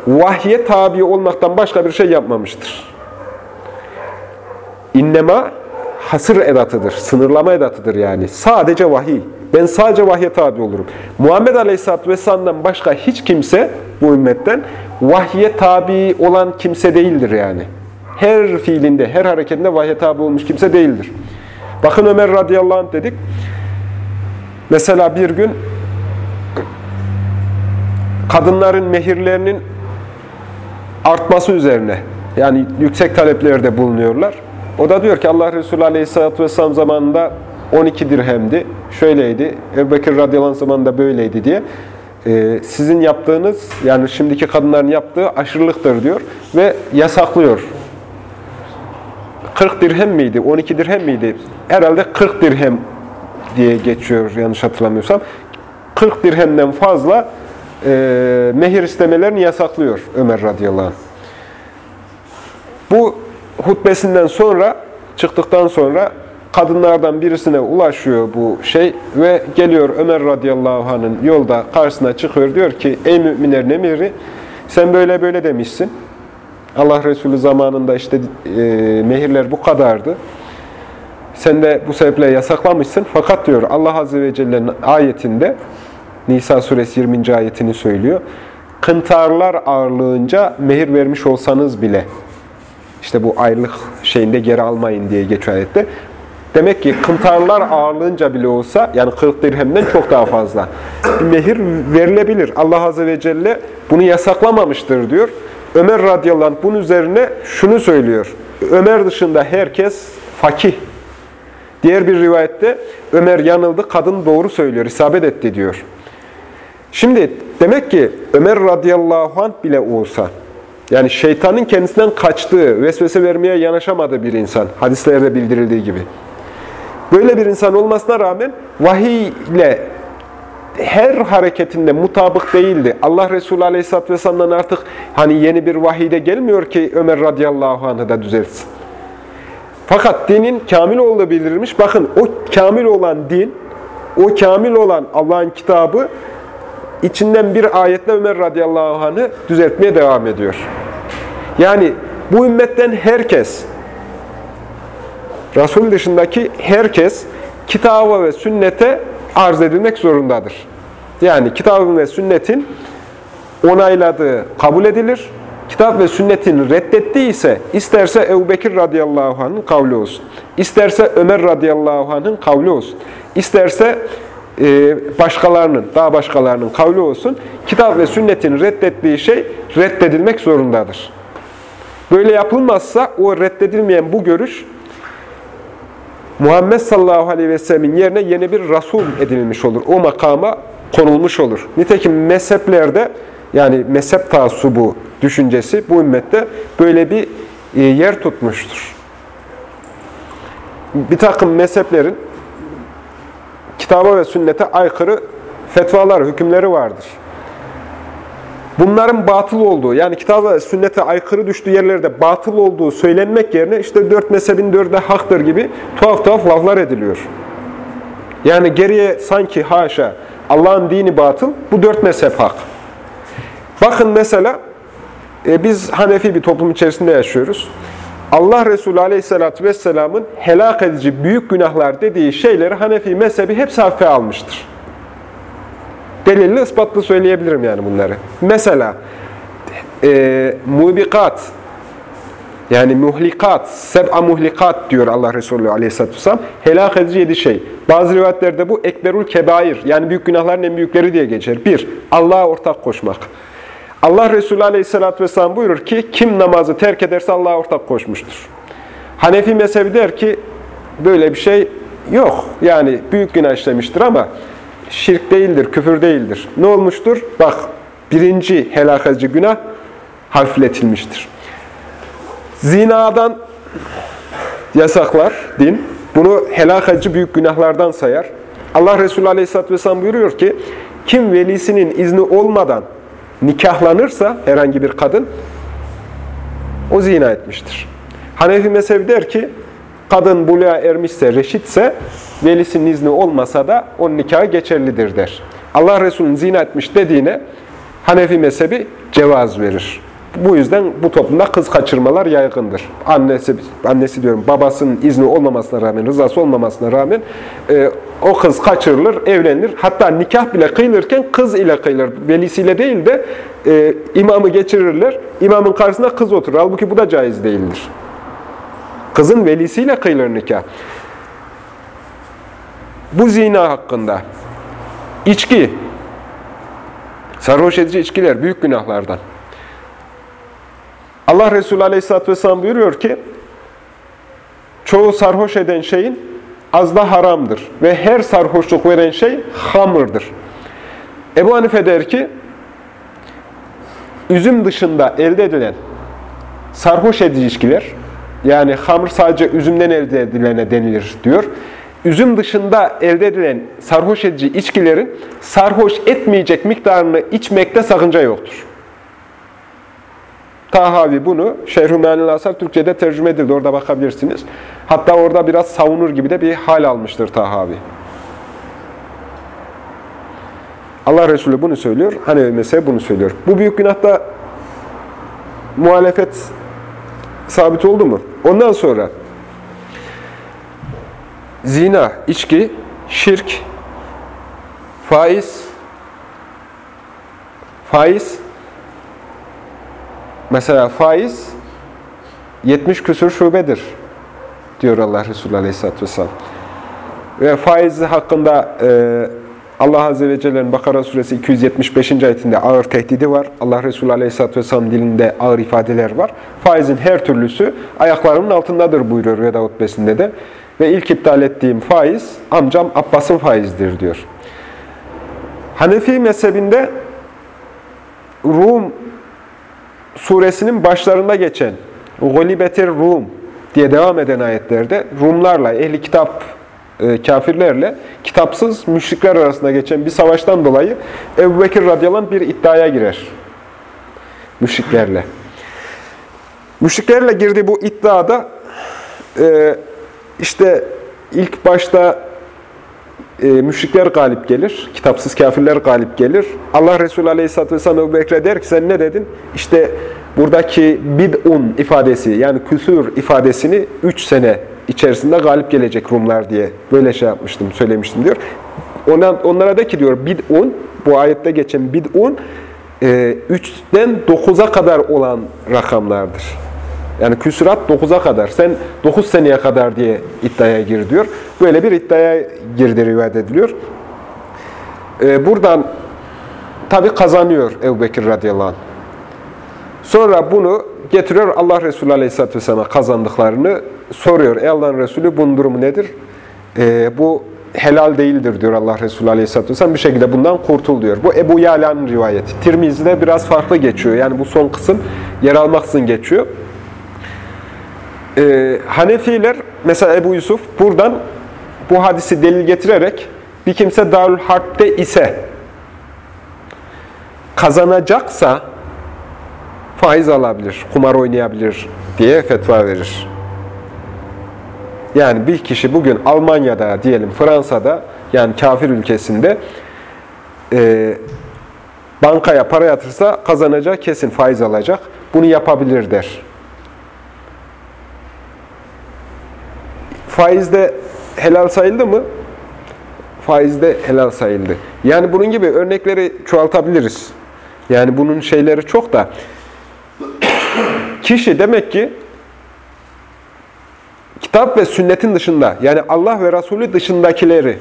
vahye tabi olmaktan başka bir şey yapmamıştır. İnnema hasır edatıdır, sınırlama edatıdır yani. Sadece vahiy. Ben sadece vahye tabi olurum. Muhammed Aleyhisselatü Vesselam'dan başka hiç kimse bu ümmetten vahye tabi olan kimse değildir yani. Her fiilinde, her hareketinde vahye tabi olmuş kimse değildir. Bakın Ömer radıyallahu anh dedik. Mesela bir gün kadınların mehirlerinin artması üzerine yani yüksek taleplerde bulunuyorlar. O da diyor ki Allah Resulü Aleyhisselatü Vesselam zamanında 12 dirhemdi, şöyleydi, Ebu Bekir radıyallahu zamanında böyleydi diye. Ee, sizin yaptığınız, yani şimdiki kadınların yaptığı aşırılıktır diyor ve yasaklıyor. 40 dirhem miydi, 12 dirhem miydi? Herhalde 40 dirhem diye geçiyor yanlış hatırlamıyorsam. 40 dirhemden fazla e, mehir istemelerini yasaklıyor Ömer radıyallahu anh. Bu hutbesinden sonra, çıktıktan sonra kadınlardan birisine ulaşıyor bu şey ve geliyor Ömer radıyallahu anh'ın yolda karşısına çıkıyor. Diyor ki ey müminlerin emiri sen böyle böyle demişsin. Allah Resulü zamanında işte e, mehirler bu kadardı. Sen de bu sebeple yasaklamışsın. Fakat diyor Allah Azze ve Celle'nin ayetinde Nisa suresi 20. ayetini söylüyor. Kıntarlar ağırlığınca mehir vermiş olsanız bile işte bu ayrılık şeyinde geri almayın diye geçiyor ayette. Demek ki kıntarlar ağırlığınca bile olsa, yani 40 dirhemden çok daha fazla mehir verilebilir. Allah Azze ve Celle bunu yasaklamamıştır diyor. Ömer radıyallahu anh bunun üzerine şunu söylüyor. Ömer dışında herkes fakih. Diğer bir rivayette Ömer yanıldı, kadın doğru söylüyor, isabet etti diyor. Şimdi demek ki Ömer radıyallahu anh bile olsa, yani şeytanın kendisinden kaçtığı, vesvese vermeye yanaşamadığı bir insan, hadislerde bildirildiği gibi. Böyle bir insan olmasına rağmen vahiy ile her hareketinde mutabık değildi. Allah Resulü Aleyhisselatü Vesselam'dan artık hani yeni bir vahiyde gelmiyor ki Ömer radıyallahu anh'ı da düzeltsin. Fakat dinin kamil olduğu bildirilmiş. Bakın o kamil olan din, o kamil olan Allah'ın kitabı içinden bir ayetle Ömer radıyallahu anh'ı düzeltmeye devam ediyor. Yani bu ümmetten herkes Resul dışındaki herkes kitaba ve sünnete arz edilmek zorundadır. Yani kitabın ve sünnetin onayladığı kabul edilir. Kitap ve sünnetin reddettiği ise isterse Ebu Bekir radıyallahu anh'ın kavli olsun. isterse Ömer radıyallahu anh'ın kavli olsun. isterse başkalarının, daha başkalarının kavli olsun. Kitap ve sünnetin reddettiği şey reddedilmek zorundadır. Böyle yapılmazsa o reddedilmeyen bu görüş Muhammed sallallahu aleyhi ve sellemin yerine yeni bir Resul edilmiş olur. O makama konulmuş olur. Nitekim mezheplerde yani mezhep taassubu düşüncesi bu ümmette böyle bir e, yer tutmuştur. Bir takım mezheplerin kitaba ve sünnete aykırı fetvalar, hükümleri vardır. Bunların batıl olduğu, yani kitaba ve sünnete aykırı düştüğü yerlerde batıl olduğu söylenmek yerine işte dört mezhebin dörde haktır gibi tuhaf tuhaf laflar ediliyor. Yani geriye sanki haşa Allah'ın dini batıl, bu dört mezhep hak. Bakın mesela e, biz Hanefi bir toplum içerisinde yaşıyoruz. Allah Resulü Aleyhisselatü Vesselam'ın helak edici büyük günahlar dediği şeyleri Hanefi mezhebi hepsi hafife almıştır. Delilli ispatlı söyleyebilirim yani bunları. Mesela e, mubikat yani muhlikat, seb'a muhlikat diyor Allah Resulü Aleyhisselatü Vesselam. Helak edici yedi şey. Bazı rivayetlerde bu ekberul kebair yani büyük günahların en büyükleri diye geçer. Bir, Allah'a ortak koşmak. Allah Resulü Aleyhisselatü Vesselam buyurur ki kim namazı terk ederse Allah'a ortak koşmuştur. Hanefi mezhebi der ki böyle bir şey yok. Yani büyük günah işlemiştir ama şirk değildir, küfür değildir. Ne olmuştur? Bak birinci helak edici günah hafifletilmiştir. Zinadan yasaklar din. Bunu helak edici büyük günahlardan sayar. Allah Resulü Aleyhisselatü Vesselam buyuruyor ki kim velisinin izni olmadan nikahlanırsa herhangi bir kadın o zina etmiştir. Hanefi mezhebi der ki kadın buluğa ermişse, reşitse velisinin izni olmasa da onun nikahı geçerlidir der. Allah Resulü'nün zina etmiş dediğine Hanefi mezhebi cevaz verir. Bu yüzden bu toplumda kız kaçırmalar yaygındır. Annesi, annesi diyorum babasının izni olmamasına rağmen, rızası olmamasına rağmen e, o kız kaçırılır, evlenilir. Hatta nikah bile kıyılırken kız ile kıyılır. Velisiyle değil de e, imamı geçirirler. İmamın karşısında kız oturur. Halbuki bu da caiz değildir. Kızın velisiyle kıyılır nikah. Bu zina hakkında içki, sarhoş edici içkiler büyük günahlardan. Allah Resulü Aleyhisselatü Vesselam buyuruyor ki, çoğu sarhoş eden şeyin az da haramdır ve her sarhoşluk veren şey hamırdır. Ebu Hanife der ki, üzüm dışında elde edilen sarhoş edici içkiler, yani hamur sadece üzümden elde edilene denilir diyor. Üzüm dışında elde edilen sarhoş edici içkilerin sarhoş etmeyecek miktarını içmekte sakınca yoktur. Tahavi bunu Şerh-ü Asar Türkçe'de tercüme edildi. Orada bakabilirsiniz. Hatta orada biraz savunur gibi de bir hal almıştır Tahavi. Allah Resulü bunu söylüyor. Hanefi mezhebi bunu söylüyor. Bu büyük günahta muhalefet sabit oldu mu? Ondan sonra zina, içki, şirk, faiz, faiz, mesela faiz 70 küsur şubedir diyor Allah Resulü Aleyhisselatü Vesselam. Ve faiz hakkında e, Allah Azze ve Celle'nin Bakara Suresi 275. ayetinde ağır tehdidi var. Allah Resulü Aleyhisselatü Vesselam dilinde ağır ifadeler var. Faizin her türlüsü ayaklarımın altındadır buyuruyor Veda hutbesinde de. Ve ilk iptal ettiğim faiz amcam Abbas'ın faizdir diyor. Hanefi mezhebinde Rum suresinin başlarında geçen Golibetir Rum diye devam eden ayetlerde Rumlarla, ehli kitap e, kafirlerle kitapsız müşrikler arasında geçen bir savaştan dolayı Ebu Bekir radıyallahu bir iddiaya girer. Müşriklerle. Müşriklerle girdiği bu iddiada e, işte ilk başta e, müşrikler galip gelir, kitapsız kafirler galip gelir. Allah Resulü Aleyhisselatü Vesselam Ebu Bekir'e der ki sen ne dedin? İşte buradaki bid'un ifadesi yani küsür ifadesini 3 sene içerisinde galip gelecek Rumlar diye böyle şey yapmıştım, söylemiştim diyor. Ona, onlara da ki diyor bid'un, bu ayette geçen bid'un 3'ten e, 9'a kadar olan rakamlardır. Yani küsurat 9'a kadar. Sen 9 seneye kadar diye iddiaya gir diyor. Böyle bir iddiaya girdi rivayet ediliyor. Ee, buradan tabi kazanıyor Ebu Bekir radıyallahu. Sonra bunu getiriyor Allah Resulü aleyhisselatü vesselam'a kazandıklarını soruyor. Ey Allah'ın Resulü bunun durumu nedir? Ee, bu helal değildir diyor Allah Resulü aleyhisselatü vesselam. Bir şekilde bundan kurtul diyor. Bu Ebu Yala'nın rivayeti. Tirmizi'de biraz farklı geçiyor. Yani bu son kısım yer almaksızın geçiyor. Ee, Hanefiler, mesela Ebu Yusuf buradan bu hadisi delil getirerek bir kimse Darül Harp'te ise kazanacaksa faiz alabilir, kumar oynayabilir diye fetva verir. Yani bir kişi bugün Almanya'da diyelim Fransa'da yani kafir ülkesinde e, bankaya para yatırsa kazanacak kesin faiz alacak. Bunu yapabilir der. Faizde helal sayıldı mı? Faizde helal sayıldı. Yani bunun gibi örnekleri çoğaltabiliriz. Yani bunun şeyleri çok da. Kişi demek ki kitap ve sünnetin dışında yani Allah ve Resulü dışındakileri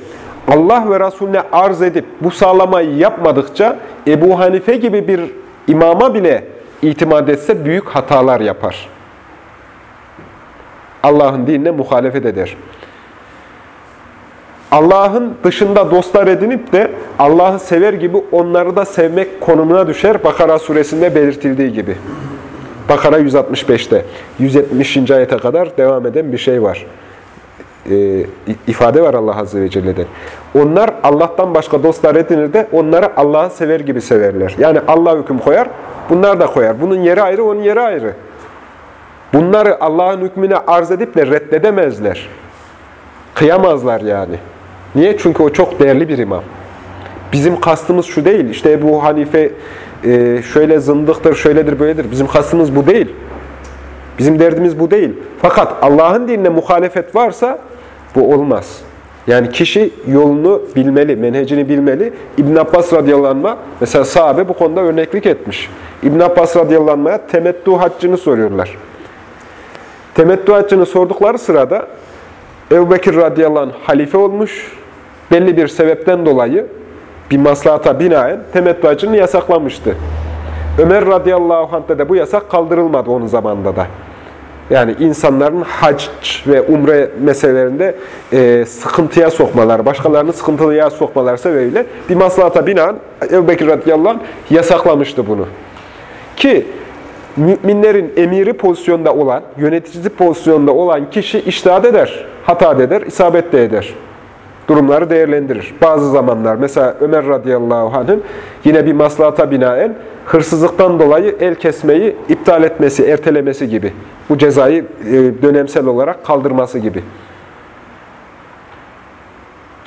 Allah ve Resulüne arz edip bu sağlamayı yapmadıkça Ebu Hanife gibi bir imama bile itimat etse büyük hatalar yapar. Allah'ın dinine muhalefet eder. Allah'ın dışında dostlar edinip de Allah'ı sever gibi onları da sevmek konumuna düşer. Bakara suresinde belirtildiği gibi. Bakara 165'te. 170. ayete kadar devam eden bir şey var. Ee, ifade var Allah Azze ve Celle'den. Onlar Allah'tan başka dostlar edinir de onları Allah'ı sever gibi severler. Yani Allah hüküm koyar, bunlar da koyar. Bunun yeri ayrı, onun yeri ayrı. Bunları Allah'ın hükmüne arz edip de reddedemezler. Kıyamazlar yani. Niye? Çünkü o çok değerli bir imam. Bizim kastımız şu değil. İşte bu Hanife e, şöyle zındıktır, şöyledir, böyledir. Bizim kastımız bu değil. Bizim derdimiz bu değil. Fakat Allah'ın dinine muhalefet varsa bu olmaz. Yani kişi yolunu bilmeli, menhecini bilmeli. İbn Abbas radıyallahu mesela sahabe bu konuda örneklik etmiş. İbn Abbas radıyallahu anh'a temettü haccını soruyorlar. Temettü haccını sordukları sırada Ebu Bekir radıyallahu anh halife olmuş. Belli bir sebepten dolayı bir maslahata binaen temettü haccını yasaklamıştı. Ömer radıyallahu anh'da da bu yasak kaldırılmadı onun zamanında da. Yani insanların hac ve umre meselelerinde e, sıkıntıya sokmalar, başkalarını sıkıntılıya sokmalar sebebiyle bir maslahata binaen Ebu Bekir radıyallahu anh yasaklamıştı bunu. Ki müminlerin emiri pozisyonda olan, yöneticisi pozisyonda olan kişi iştahat eder, hata eder, isabet de eder. Durumları değerlendirir. Bazı zamanlar mesela Ömer radıyallahu anh'ın yine bir maslahata binaen hırsızlıktan dolayı el kesmeyi iptal etmesi, ertelemesi gibi. Bu cezayı e, dönemsel olarak kaldırması gibi.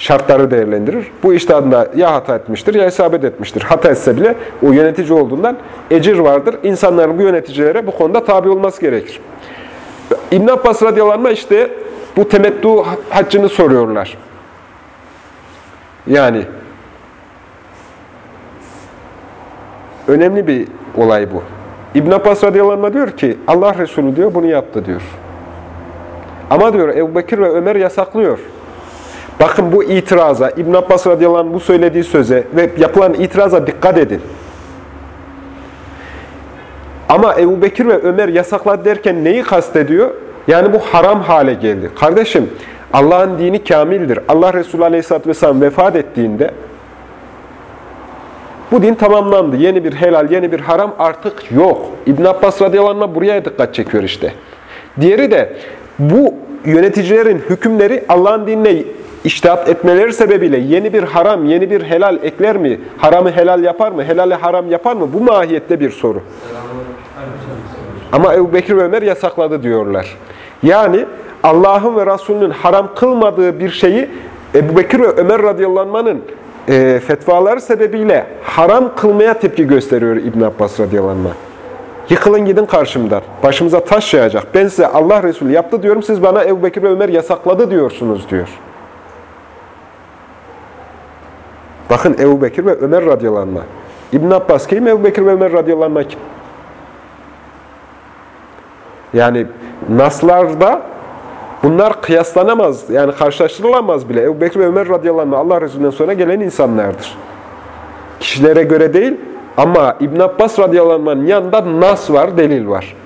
Şartları değerlendirir. Bu iştahında ya hata etmiştir ya isabet etmiştir. Hata etse bile o yönetici olduğundan ecir vardır. İnsanların bu yöneticilere bu konuda tabi olması gerekir. İbn Abbas radıyallahu işte bu temettü haccını soruyorlar. Yani önemli bir olay bu. İbn Abbas radıyallahu diyor ki Allah Resulü diyor bunu yaptı diyor. Ama diyor Ebu ve Ömer yasaklıyor. Bakın bu itiraza, İbn Abbas radıyallahu anh bu söylediği söze ve yapılan itiraza dikkat edin. Ama Ebu Bekir ve Ömer yasakladı derken neyi kastediyor? Yani bu haram hale geldi. Kardeşim Allah'ın dini kamildir. Allah Resulü aleyhisselatü vesselam vefat ettiğinde bu din tamamlandı. Yeni bir helal, yeni bir haram artık yok. İbn Abbas radıyallahu anh buraya dikkat çekiyor işte. Diğeri de bu yöneticilerin hükümleri Allah'ın dinine iştihat etmeleri sebebiyle yeni bir haram, yeni bir helal ekler mi? Haramı helal yapar mı? Helali haram yapar mı? Bu mahiyette bir soru. Ama Ebu Bekir ve Ömer yasakladı diyorlar. Yani Allah'ın ve Resulünün haram kılmadığı bir şeyi Ebu Bekir ve Ömer radıyallahu anh'ın e, fetvaları sebebiyle haram kılmaya tepki gösteriyor İbn Abbas radıyallahu anh. Yıkılın gidin karşımdan. Başımıza taş yağacak. Ben size Allah Resulü yaptı diyorum. Siz bana Ebu Bekir ve Ömer yasakladı diyorsunuz diyor. Bakın Ebu Bekir ve Ömer radıyallahu anh. İbn Abbas kim? Ebu Bekir ve Ömer radıyallahu anh kim? Yani naslarda bunlar kıyaslanamaz, yani karşılaştırılamaz bile. Ebu Bekir ve Ömer radıyallahu anh Allah Resulü'nden sonra gelen insanlardır. Kişilere göre değil ama İbn Abbas radıyallahu anh'ın yanında nas var, delil var.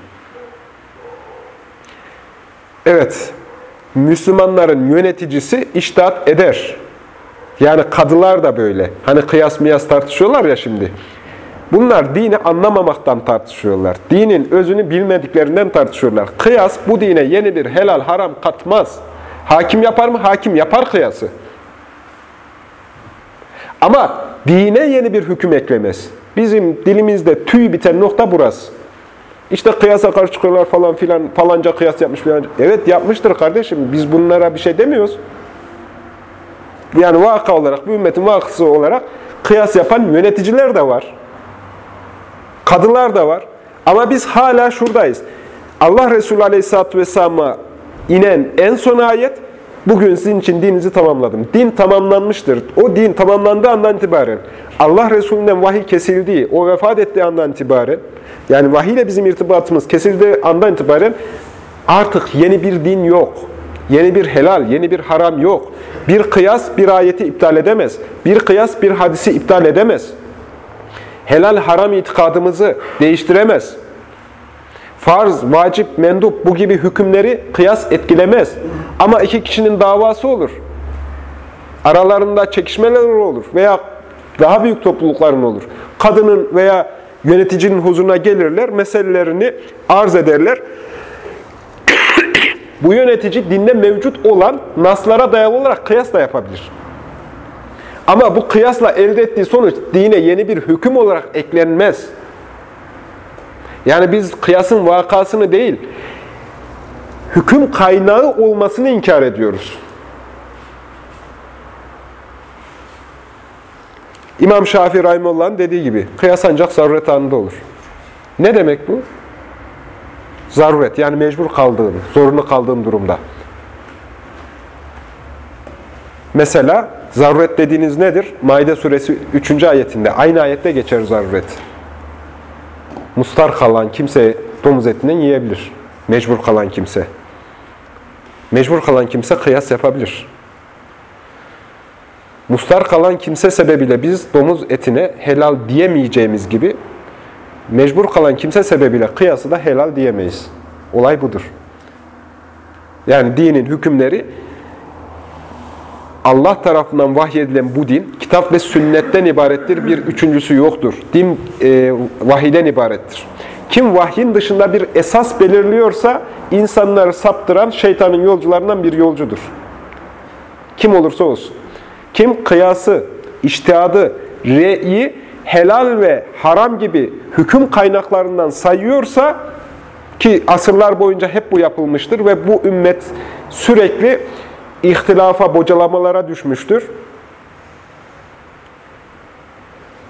Evet, Müslümanların yöneticisi iştahat eder. Yani kadılar da böyle. Hani kıyas miyas tartışıyorlar ya şimdi. Bunlar dini anlamamaktan tartışıyorlar. Dinin özünü bilmediklerinden tartışıyorlar. Kıyas bu dine yeni bir helal haram katmaz. Hakim yapar mı? Hakim yapar kıyası. Ama dine yeni bir hüküm eklemez. Bizim dilimizde tüy biten nokta burası. İşte kıyasa karşı çıkıyorlar falan filan, falanca kıyas yapmış filan. Evet yapmıştır kardeşim. Biz bunlara bir şey demiyoruz. Yani vaka olarak, bu ümmetin vakısı olarak kıyas yapan yöneticiler de var. Kadılar da var. Ama biz hala şuradayız. Allah Resulü Aleyhisselatü Vesselam'a inen en son ayet bugün sizin için dininizi tamamladım. Din tamamlanmıştır. O din tamamlandığı andan itibaren Allah Resulü'nden vahiy kesildiği, o vefat ettiği andan itibaren yani vahiy ile bizim irtibatımız kesildiği andan itibaren artık yeni bir din yok. Yeni bir helal, yeni bir haram yok. Bir kıyas bir ayeti iptal edemez. Bir kıyas bir hadisi iptal edemez. Helal haram itikadımızı değiştiremez. Farz, vacip, mendup bu gibi hükümleri kıyas etkilemez. Ama iki kişinin davası olur. Aralarında çekişmeler olur veya daha büyük toplulukların olur. Kadının veya yöneticinin huzuruna gelirler, meselelerini arz ederler. Bu yönetici dinde mevcut olan naslara dayalı olarak kıyas da yapabilir. Ama bu kıyasla elde ettiği sonuç dine yeni bir hüküm olarak eklenmez. Yani biz kıyasın vakasını değil, hüküm kaynağı olmasını inkar ediyoruz. İmam Şafii Rahimullah'ın dediği gibi, kıyas ancak zaruret anında olur. Ne demek bu? Zaruret, yani mecbur kaldığım, zorunlu kaldığım durumda. Mesela zaruret dediğiniz nedir? Maide suresi 3. ayetinde, aynı ayette geçer zaruret. Mustar kalan kimse domuz etinden yiyebilir. Mecbur kalan kimse. Mecbur kalan kimse kıyas yapabilir. Mustar kalan kimse sebebiyle biz domuz etine helal diyemeyeceğimiz gibi mecbur kalan kimse sebebiyle kıyası da helal diyemeyiz. Olay budur. Yani dinin hükümleri Allah tarafından vahyedilen bu din, kitap ve sünnetten ibarettir. Bir üçüncüsü yoktur. Din e, vahiden ibarettir. Kim vahyin dışında bir esas belirliyorsa, insanları saptıran şeytanın yolcularından bir yolcudur. Kim olursa olsun. Kim kıyası, iştihadı, re'yi helal ve haram gibi hüküm kaynaklarından sayıyorsa, ki asırlar boyunca hep bu yapılmıştır ve bu ümmet sürekli ihtilafa, bocalamalara düşmüştür.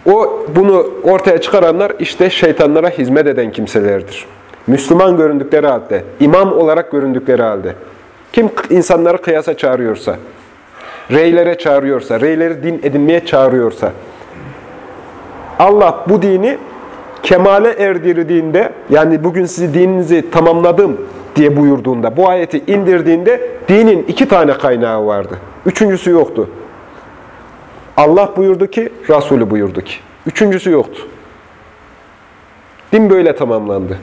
O bunu ortaya çıkaranlar işte şeytanlara hizmet eden kimselerdir. Müslüman göründükleri halde, imam olarak göründükleri halde. Kim insanları kıyasa çağırıyorsa, reylere çağırıyorsa, reyleri din edinmeye çağırıyorsa, Allah bu dini kemale erdirdiğinde, yani bugün sizi dininizi tamamladım diye buyurduğunda, bu ayeti indirdiğinde dinin iki tane kaynağı vardı. Üçüncüsü yoktu. Allah buyurdu ki, Resulü buyurdu ki. Üçüncüsü yoktu. Din böyle tamamlandı.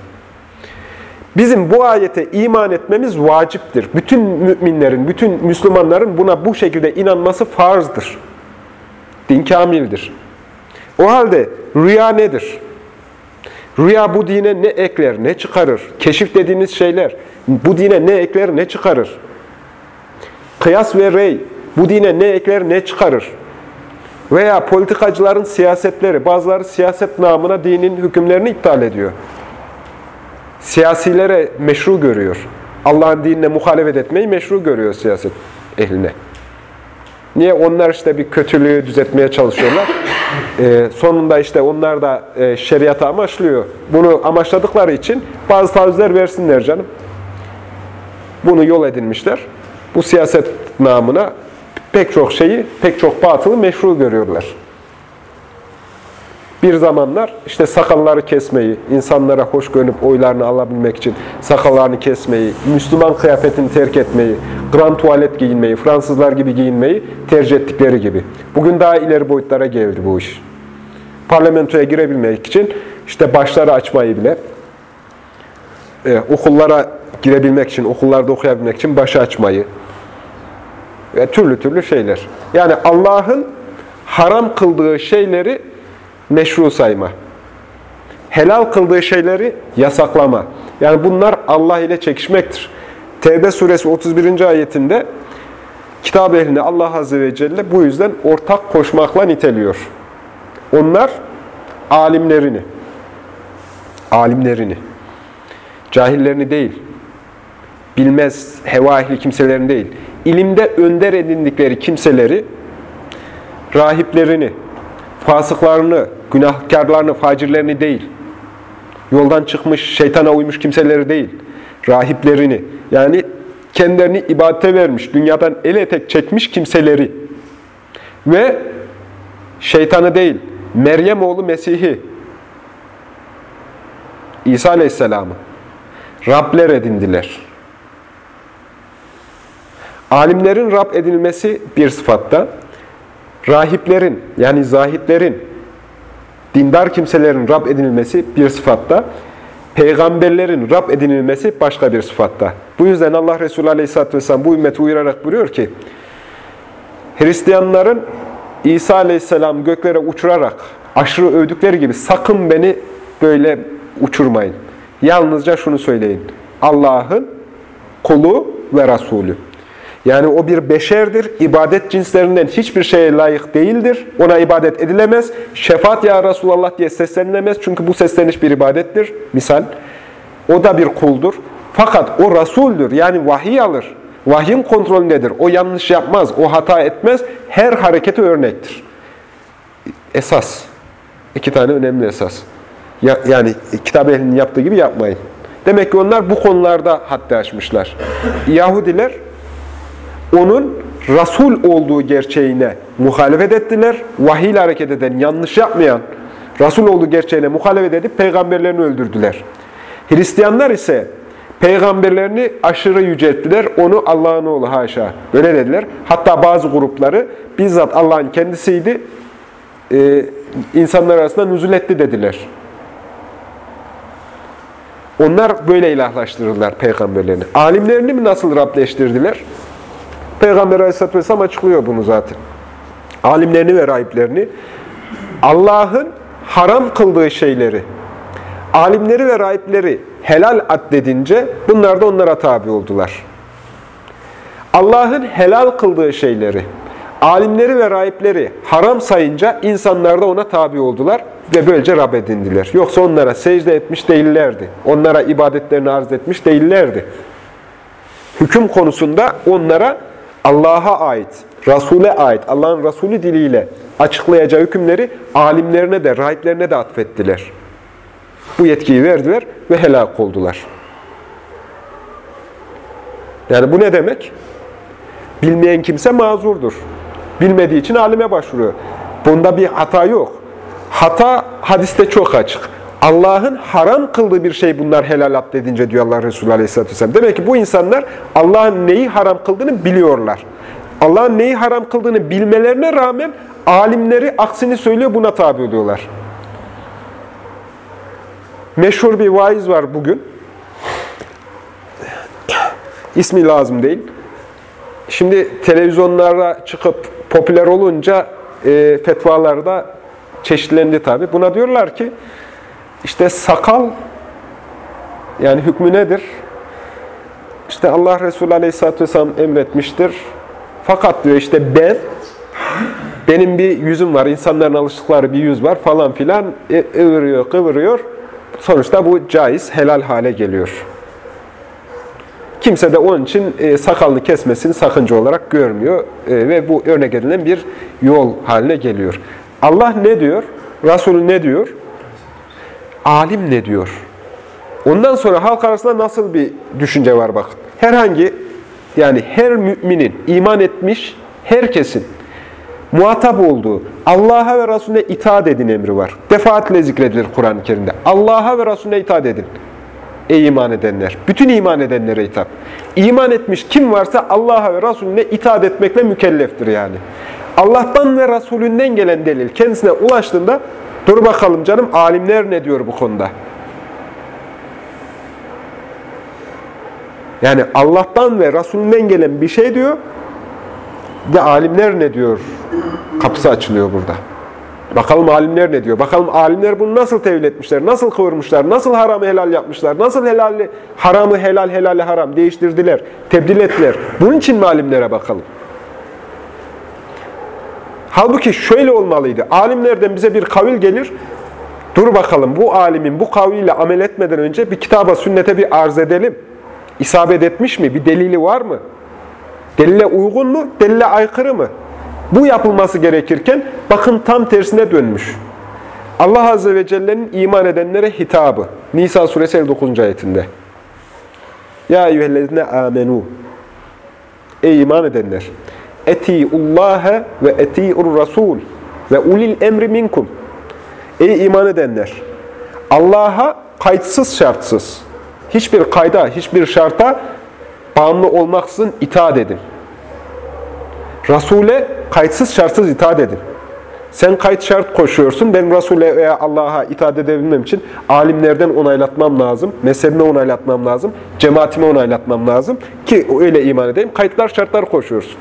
Bizim bu ayete iman etmemiz vaciptir. Bütün müminlerin, bütün Müslümanların buna bu şekilde inanması farzdır. Din kamildir. O halde rüya nedir? Rüya bu dine ne ekler, ne çıkarır? Keşif dediğiniz şeyler bu dine ne ekler, ne çıkarır? Kıyas ve rey bu dine ne ekler, ne çıkarır? Veya politikacıların siyasetleri, bazıları siyaset namına dinin hükümlerini iptal ediyor. Siyasilere meşru görüyor. Allah'ın dinine muhalefet etmeyi meşru görüyor siyaset ehline. Niye? Onlar işte bir kötülüğü düzeltmeye çalışıyorlar. Ee, sonunda işte onlar da e, şeriatı amaçlıyor. Bunu amaçladıkları için bazı tavizler versinler canım. Bunu yol edinmişler. Bu siyaset namına pek çok şeyi, pek çok batılı meşru görüyorlar. Bir zamanlar işte sakalları kesmeyi, insanlara hoş görünüp oylarını alabilmek için sakallarını kesmeyi, Müslüman kıyafetini terk etmeyi, grand tuvalet giyinmeyi, Fransızlar gibi giyinmeyi tercih ettikleri gibi. Bugün daha ileri boyutlara geldi bu iş. Parlamentoya girebilmek için işte başları açmayı bile, e, okullara girebilmek için, okullarda okuyabilmek için başı açmayı ve türlü türlü şeyler. Yani Allah'ın haram kıldığı şeyleri meşru sayma. Helal kıldığı şeyleri yasaklama. Yani bunlar Allah ile çekişmektir. Tevbe suresi 31. ayetinde kitap ehline Allah Azze ve Celle bu yüzden ortak koşmakla niteliyor. Onlar alimlerini, alimlerini, cahillerini değil, bilmez, heva ehli kimselerini değil, ilimde önder edindikleri kimseleri, rahiplerini, fasıklarını, günahkarlarını, facirlerini değil, yoldan çıkmış, şeytana uymuş kimseleri değil, rahiplerini, yani kendilerini ibadete vermiş, dünyadan el etek çekmiş kimseleri. Ve şeytanı değil, Meryem oğlu Mesih'i, İsa Aleyhisselam'ı Rabler edindiler. Alimlerin Rab edilmesi bir sıfatta, rahiplerin yani zahitlerin, dindar kimselerin Rab edinilmesi bir sıfatta, peygamberlerin Rab edinilmesi başka bir sıfatta. Bu yüzden Allah Resulü Aleyhisselatü Vesselam bu ümmeti uyararak buyuruyor ki, Hristiyanların İsa Aleyhisselam göklere uçurarak aşırı övdükleri gibi sakın beni böyle uçurmayın. Yalnızca şunu söyleyin. Allah'ın kulu ve Resulü. Yani o bir beşerdir. ibadet cinslerinden hiçbir şeye layık değildir. Ona ibadet edilemez. Şefaat ya Resulallah diye seslenilemez. Çünkü bu sesleniş bir ibadettir. Misal. O da bir kuldur. Fakat o Resul'dür. Yani vahiy alır. Vahyin kontrolündedir. O yanlış yapmaz. O hata etmez. Her hareketi örnektir. Esas. İki tane önemli esas. Ya, yani kitap ehlinin yaptığı gibi yapmayın. Demek ki onlar bu konularda haddi aşmışlar. Yahudiler onun Resul olduğu gerçeğine muhalefet ettiler. Vahiy ile hareket eden, yanlış yapmayan, Resul olduğu gerçeğine muhalefet edip peygamberlerini öldürdüler. Hristiyanlar ise peygamberlerini aşırı yücelttiler. Onu Allah'ın oğlu haşa. Öyle dediler. Hatta bazı grupları bizzat Allah'ın kendisiydi. Ee, insanlar arasında nüzul etti dediler. Onlar böyle ilahlaştırırlar peygamberlerini. Alimlerini mi nasıl Rableştirdiler? Peygamber Aleyhisselatü Vesselam açıklıyor bunu zaten. Alimlerini ve rahiplerini Allah'ın haram kıldığı şeyleri, alimleri ve rahipleri helal addedince bunlar da onlara tabi oldular. Allah'ın helal kıldığı şeyleri, alimleri ve rahipleri haram sayınca insanlar da ona tabi oldular ve böylece Rab edindiler. Yoksa onlara secde etmiş değillerdi. Onlara ibadetlerini arz etmiş değillerdi. Hüküm konusunda onlara Allah'a ait, Resul'e ait, Allah'ın Resulü diliyle açıklayacağı hükümleri alimlerine de, rahiplerine de atfettiler. Bu yetkiyi verdiler ve helak oldular. Yani bu ne demek? Bilmeyen kimse mazurdur. Bilmediği için alime başvuruyor. Bunda bir hata yok. Hata hadiste çok açık. Allah'ın haram kıldığı bir şey bunlar helal abdedince diyor Allah Resulü Aleyhisselatü Vesselam. Demek ki bu insanlar Allah'ın neyi haram kıldığını biliyorlar. Allah'ın neyi haram kıldığını bilmelerine rağmen alimleri aksini söylüyor buna tabi oluyorlar. Meşhur bir vaiz var bugün. İsmi lazım değil. Şimdi televizyonlara çıkıp popüler olunca e, fetvalarda çeşitlendi tabi. Buna diyorlar ki işte sakal yani hükmü nedir? İşte Allah Resulü Aleyhisselatü Vesselam emretmiştir. Fakat diyor işte ben, benim bir yüzüm var, insanların alıştıkları bir yüz var falan filan, e, ıvırıyor, kıvırıyor. Sonuçta bu caiz, helal hale geliyor. Kimse de onun için e, sakalını kesmesini sakınca olarak görmüyor e, ve bu örnek edilen bir yol haline geliyor. Allah ne diyor? Resulü ne diyor? Alim ne diyor? Ondan sonra halk arasında nasıl bir düşünce var bak. Herhangi yani her müminin iman etmiş herkesin muhatap olduğu Allah'a ve Resulüne itaat edin emri var. Defaatle zikredilir Kur'an-ı Kerim'de. Allah'a ve Resulüne itaat edin. Ey iman edenler. Bütün iman edenlere hitap. İman etmiş kim varsa Allah'a ve Resulüne itaat etmekle mükelleftir yani. Allah'tan ve Resulünden gelen delil kendisine ulaştığında dur bakalım canım alimler ne diyor bu konuda? Yani Allah'tan ve Resulünden gelen bir şey diyor de alimler ne diyor? Kapısı açılıyor burada. Bakalım alimler ne diyor? Bakalım alimler bunu nasıl tevil etmişler? Nasıl kıvırmışlar? Nasıl haramı helal yapmışlar? Nasıl helal, haramı helal, helali haram değiştirdiler, tebdil ettiler? Bunun için mi alimlere bakalım? Halbuki şöyle olmalıydı. Alimlerden bize bir kavil gelir. Dur bakalım bu alimin bu kavliyle amel etmeden önce bir kitaba, sünnete bir arz edelim. İsabet etmiş mi? Bir delili var mı? Delile uygun mu? Delile aykırı mı? Bu yapılması gerekirken bakın tam tersine dönmüş. Allah Azze ve Celle'nin iman edenlere hitabı. Nisa suresi 59. ayetinde. Ya eyyühellezine amenu. ey iman edenler. Etiullâhe ve etiur rasul ve ulil emri minkum. Ey iman edenler. Allah'a kayıtsız şartsız, hiçbir kayda, hiçbir şarta bağımlı olmaksızın itaat edin. Resul'e kayıtsız şartsız itaat edin. Sen kayıt şart koşuyorsun. Ben Resul'e veya Allah'a itaat edebilmem için alimlerden onaylatmam lazım. Mezhebime onaylatmam lazım. Cemaatime onaylatmam lazım. Ki öyle iman edeyim. Kayıtlar şartlar koşuyorsun.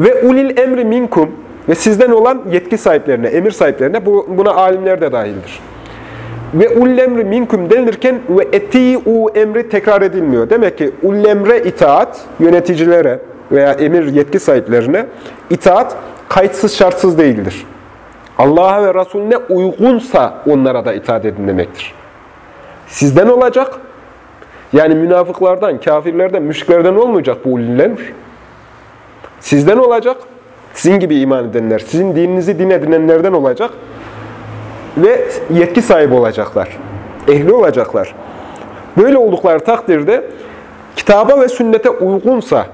Ve ulil emri minkum ve sizden olan yetki sahiplerine, emir sahiplerine bu, buna alimler de dahildir. Ve ullemri minkum denilirken ve eti'u emri tekrar edilmiyor. Demek ki ullemre itaat yöneticilere veya emir yetki sahiplerine itaat kayıtsız şartsız değildir. Allah'a ve Resulüne uygunsa onlara da itaat edin demektir. Sizden olacak. Yani münafıklardan, kafirlerden, müşriklerden olmayacak bu ullemr. Sizden olacak. Sizin gibi iman edenler, sizin dininizi din edinenlerden olacak ve yetki sahibi olacaklar. Ehli olacaklar. Böyle oldukları takdirde kitaba ve sünnete uygunsa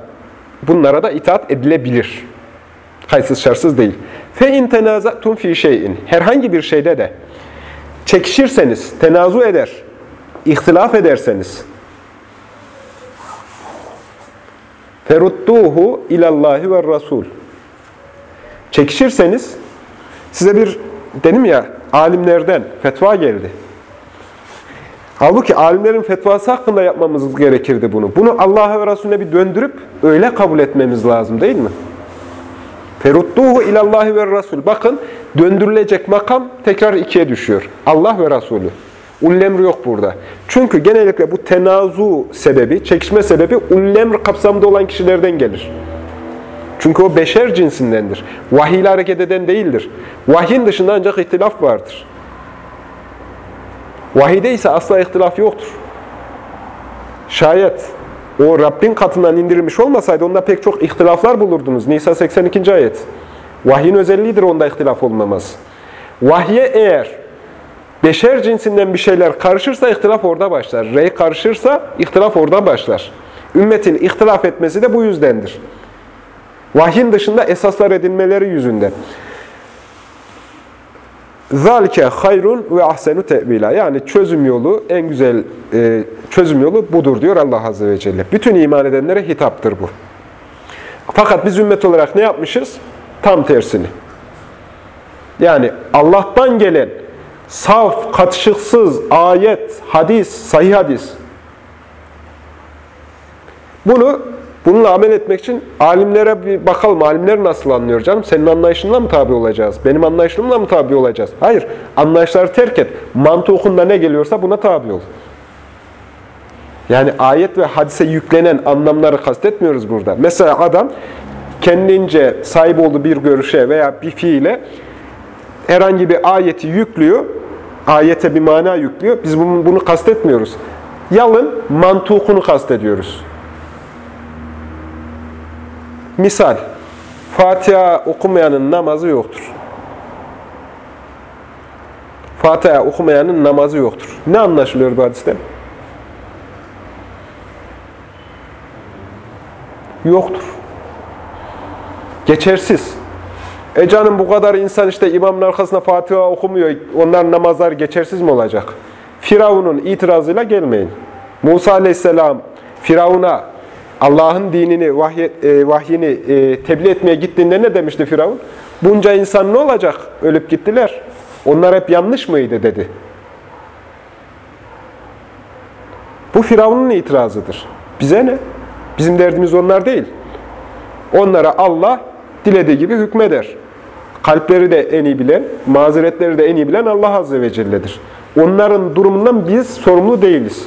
bunlara da itaat edilebilir. Kayıtsız şartsız değil. Fe in tenazatum fi şeyin. Herhangi bir şeyde de çekişirseniz, tenazu eder, ihtilaf ederseniz ferudduhu ilallahi ve rasul. Çekişirseniz size bir dedim ya alimlerden fetva geldi. Halbuki alimlerin fetvası hakkında yapmamız gerekirdi bunu. Bunu Allah'a ve Resulüne bir döndürüp öyle kabul etmemiz lazım değil mi? Ferudduhu ilallahi ve Resul. Bakın döndürülecek makam tekrar ikiye düşüyor. Allah ve Resulü. Ullemr yok burada. Çünkü genellikle bu tenazu sebebi, çekişme sebebi ullemr kapsamında olan kişilerden gelir. Çünkü o beşer cinsindendir. Vahiy ile hareket eden değildir. Vahyin dışında ancak ihtilaf vardır. Vahide ise asla ihtilaf yoktur. Şayet o Rabbin katından indirilmiş olmasaydı onda pek çok ihtilaflar bulurdunuz. Nisa 82. ayet. Vahyin özelliğidir onda ihtilaf olmaması. Vahye eğer beşer cinsinden bir şeyler karışırsa ihtilaf orada başlar. Rey karışırsa ihtilaf orada başlar. Ümmetin ihtilaf etmesi de bu yüzdendir. Vahyin dışında esaslar edinmeleri yüzünden. Zalike hayrun ve ahsenu tevila. Yani çözüm yolu, en güzel e, çözüm yolu budur diyor Allah Azze ve Celle. Bütün iman edenlere hitaptır bu. Fakat biz ümmet olarak ne yapmışız? Tam tersini. Yani Allah'tan gelen saf, katışıksız ayet, hadis, sahih hadis. Bunu Bununla amel etmek için alimlere bir bakalım. Alimler nasıl anlıyor canım? Senin anlayışınla mı tabi olacağız? Benim anlayışımla mı tabi olacağız? Hayır. Anlayışları terk et. Mantıkunda ne geliyorsa buna tabi ol. Yani ayet ve hadise yüklenen anlamları kastetmiyoruz burada. Mesela adam kendince sahip olduğu bir görüşe veya bir fiile herhangi bir ayeti yüklüyor. Ayete bir mana yüklüyor. Biz bunu, bunu kastetmiyoruz. Yalın mantukunu kastediyoruz. Misal, Fatiha okumayanın namazı yoktur. Fatiha okumayanın namazı yoktur. Ne anlaşılıyor bu hadisten? Yoktur. Geçersiz. E canım bu kadar insan işte imamın arkasında Fatiha okumuyor. Onların namazları geçersiz mi olacak? Firavun'un itirazıyla gelmeyin. Musa aleyhisselam Firavun'a Allah'ın dinini, vahyi, e, vahyini e, tebliğ etmeye gittiğinde ne demişti Firavun? Bunca insan ne olacak? Ölüp gittiler. Onlar hep yanlış mıydı dedi. Bu Firavun'un itirazıdır. Bize ne? Bizim derdimiz onlar değil. Onlara Allah dilediği gibi hükmeder. Kalpleri de en iyi bilen, mazeretleri de en iyi bilen Allah Azze ve Celle'dir. Onların durumundan biz sorumlu değiliz.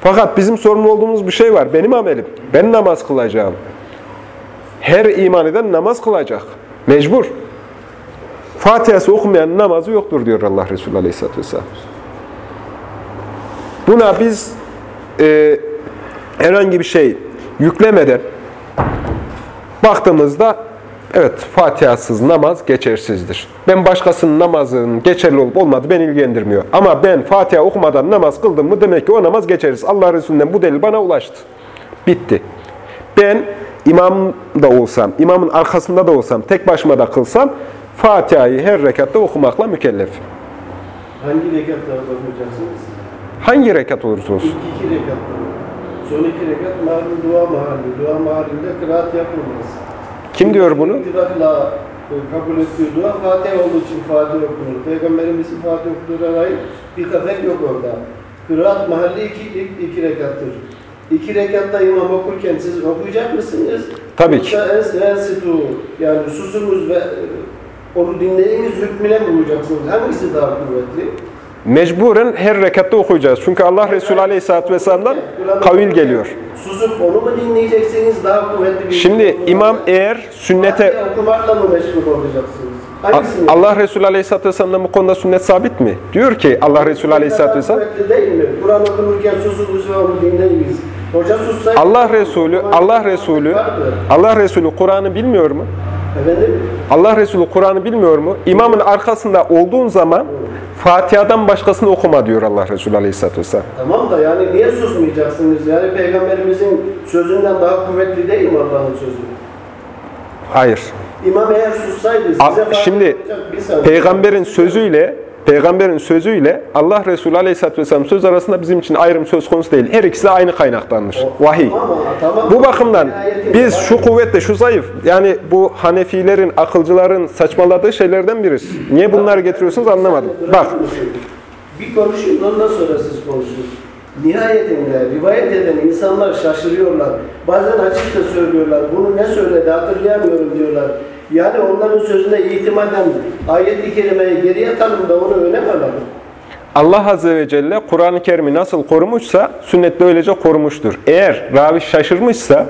Fakat bizim sorumlu olduğumuz bir şey var. Benim amelim. Ben namaz kılacağım. Her iman eden namaz kılacak. Mecbur. Fatiha'sı okumayan namazı yoktur diyor Allah Resulü Aleyhisselatü Vesselam. Buna biz e, herhangi bir şey yüklemeden baktığımızda Evet, Fatiha'sız namaz geçersizdir. Ben başkasının namazının geçerli olup olmadığı beni ilgilendirmiyor. Ama ben Fatiha okumadan namaz kıldım mı demek ki o namaz geçeriz. Allah Resulü'nden bu delil bana ulaştı. Bitti. Ben imam da olsam, imamın arkasında da olsam, tek başıma da kılsam, Fatiha'yı her rekatta okumakla mükellef. Hangi rekatlarda okuyacaksınız? Hangi rekat olursa olsun. İlk iki rekatta. Son iki rekat malum dua mahalli. Dua mahallinde kıraat yapılmaz. Kim diyor bunu? İttifakla e, kabul ettiği dua Fatih olduğu için Fatih okunur. Peygamberimizin Fatih okuduğuna ait bir kafet yok orada. Kıraat mahalli iki, iki, rekattır. İki rekatta imam okurken siz okuyacak mısınız? Tabii ki. En, en situ, yani susunuz ve e, onu dinleyiniz hükmüne mi uyacaksınız? Hangisi daha kuvvetli? Mecburen her rekatta okuyacağız. Çünkü Allah Resulü Aleyhisselatü Vesselam'dan kavil geliyor. Susup onu mu dinleyeceksiniz daha kuvvetli bir Şimdi şey imam eğer sünnete... Okumakla mı meşgul olacaksınız? Hangisini? Allah Resulü Aleyhisselatü Vesselam'dan bu konuda sünnet sabit mi? Diyor ki Allah Resulü Aleyhisselatü Vesselam değil mi? Kur'an okunurken susunuz ve onu dinleyiniz. Hoca sussaydı... Allah Resulü Allah Resulü. Allah Resulü Kur'an'ı bilmiyor mu? Efendim? Allah Resulü Kur'an'ı bilmiyor mu? İmamın arkasında olduğun zaman Fatiha'dan başkasını okuma diyor Allah Resulü Aleyhisselatü Vesselam. Tamam da yani niye susmayacaksınız? Yani Peygamberimizin sözünden daha kuvvetli değil mi Allah'ın sözü? Hayır. İmam eğer sussaydı size A- Şimdi bir peygamberin sözüyle Peygamberin sözüyle Allah Resulü Aleyhisselatü Vesselam söz arasında bizim için ayrım söz konusu değil. Her ikisi de aynı kaynaktandır. Vahiy. Bu bakımdan biz şu kuvvetle şu zayıf yani bu Hanefilerin, akılcıların saçmaladığı şeylerden birisi. Niye bunları getiriyorsunuz anlamadım. Bak Bir konuşun ondan sonra siz konuşun. Nihayetinde rivayet eden insanlar şaşırıyorlar. Bazen açıkça söylüyorlar. Bunu ne söyledi hatırlayamıyorum diyorlar. Yani onların sözüne itimaden ayet-i kerimeyi geriye atalım da onu öne mi alalım? Allah Azze ve Celle Kur'an-ı Kerim'i nasıl korumuşsa sünnet de öylece korumuştur. Eğer ravi şaşırmışsa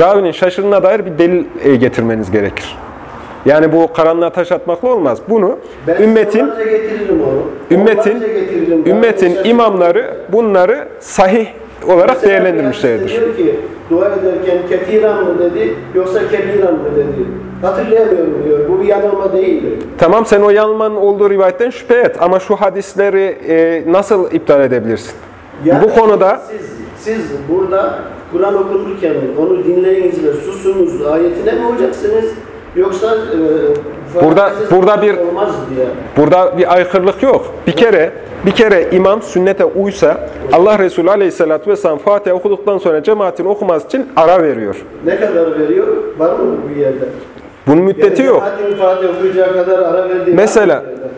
ravinin şaşırdığına dair bir delil e, getirmeniz gerekir. Yani bu karanlığa taş atmakla olmaz. Bunu Ben ümmetin getiririm onu. ümmetin getiririm. Ümmetin imamları bunları sahih olarak Mesela değerlendirmişlerdir. Diyor ki dua ederken ketiran mı dedi yoksa kebiran mı dedi. Hatırlayamıyorum diyor. Bu bir yanılma değil mi? Tamam sen o yanılmanın olduğu rivayetten şüphe et ama şu hadisleri e, nasıl iptal edebilirsin? Yani Bu konuda siz, siz burada Kur'an okunurken onu dinleyiniz ve susunuz ayetine mi olacaksınız yoksa e, Burada- burada bir- olmaz diye. burada bir aykırılık yok. Bir kere bir kere imam sünnete uysa Allah Resulü Aleyhisselatü Vesselam Fatiha okuduktan sonra cemaatin okuması için ara veriyor. Ne kadar veriyor? Var mı bu bir yerde? Bunun müddeti yani yok. Fatiha okuyacağı kadar ara verdiği Mesela- var mı bir yerde?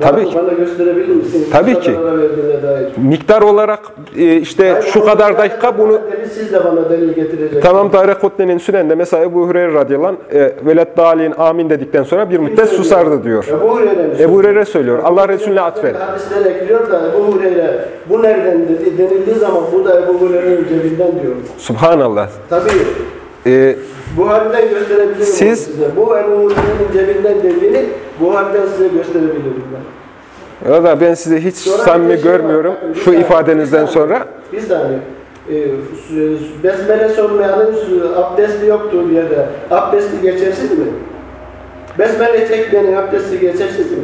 Tabii ki. Bana gösterebilir misin? Tabii ki. Miktar olarak e, işte Hayır, şu kadar dakika bunu delil Siz de bana delil getireceksiniz. Tamam Darekutni'nin sünende mesela Ebu Hureyre radıyallahu anh e, velet dalin amin dedikten sonra bir müddet susardı diyor. Ebu Hureyre mi Ebu Hureyre söylüyor. Allah Resulüne atfen. Hadisler ekliyor da Ebu Hureyre bu nereden dedi, denildiği zaman bu da Ebu Hureyre'nin cebinden diyor. Subhanallah. Tabii E, Buhari'den gösterebilirim Siz- size. Bu Ebu Hureyre'nin cebinden dediğini Buhari'den size gösterebilirim ben. ya da ben sizi hiç Sonra samimi şey var, görmüyorum bir şu saniye, ifadenizden bir sonra. Bir saniye. Ee, s- besmele sormayanın abdesti yoktur diye de abdesti geçersiz mi? Besmele çekmeyenin abdesti geçersiz mi?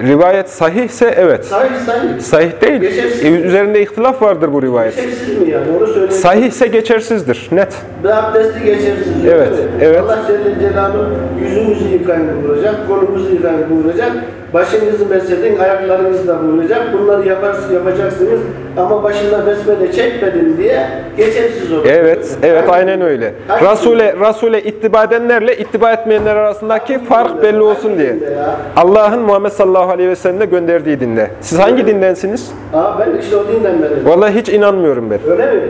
Rivayet sahihse evet. Sahih sahih. Sahih değil. Geçersiz. E, üzerinde ihtilaf vardır bu rivayet. Geçersiz mi yani? Onu söyleyeyim. Sahihse geçersizdir. Net. Ve abdesti geçersiz. Evet, evet. Allah Celle Celaluhu yüzünüzü yıkayın buyuracak, kolunuzu yıkayın buyuracak, başınızı mesedin, ayaklarınızı da buyuracak. Bunları yaparsınız, yapacaksınız ama başında besmele çekmedim diye geçersiz olur. Evet, evet Hangi- aynen öyle. hangi- Rasule Rasule ittiba edenlerle ittiba etmeyenler arasındaki fark belli olsun diye. dinde? Allah'ın Muhammed sallallahu aleyhi ve sellem'e gönderdiği dinde. Siz hangi dindensiniz? Aa, ben işte o dinden benim. Vallahi hiç inanmıyorum ben. Öyle mi?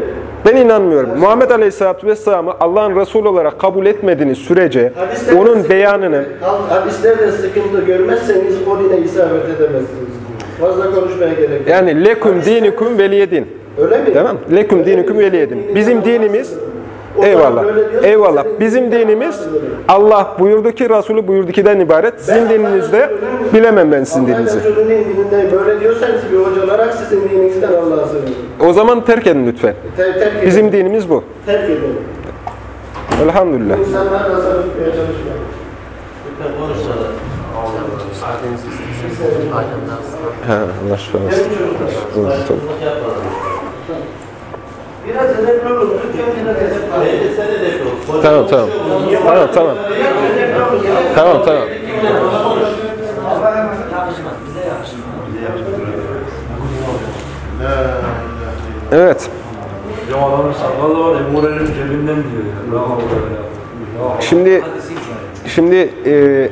Ben inanmıyorum. Muhammed Aleyhisselatü Vesselam'ı Allah'ın Resulü olarak kabul etmediğiniz sürece Hadislerde onun beyanını Hadislerde sıkıntı görmezseniz o dine isabet edemezsiniz. Fazla konuşmaya gerek yok. yani lekum dinikum veliyedin. Öyle mi? Tamam. Lekum dinikum veliyedin. Bizim dinimiz O zaman Eyvallah. Eyvallah. Bizim dinimiz. Allah buyurdu ki Resulü buyurdu ki'den ibaret. Sizin Ben dininizde bilemem ben sizin Allah'ın dininizi. Dininden böyle diyorsanız bir hoca olarak sizin dininizden Allah'a sığınırım. O zaman terk edin lütfen. Ter, terk edin. Bizim dinimiz bu. terk edin. Elhamdülillah. İnsanlar tutmaya çalışmayın. Lütfen konuşsa da. Ha, Allah şifa Tamam, tamam. Tamam, tamam. Tamam, tamam. Evet. Şimdi şimdi e,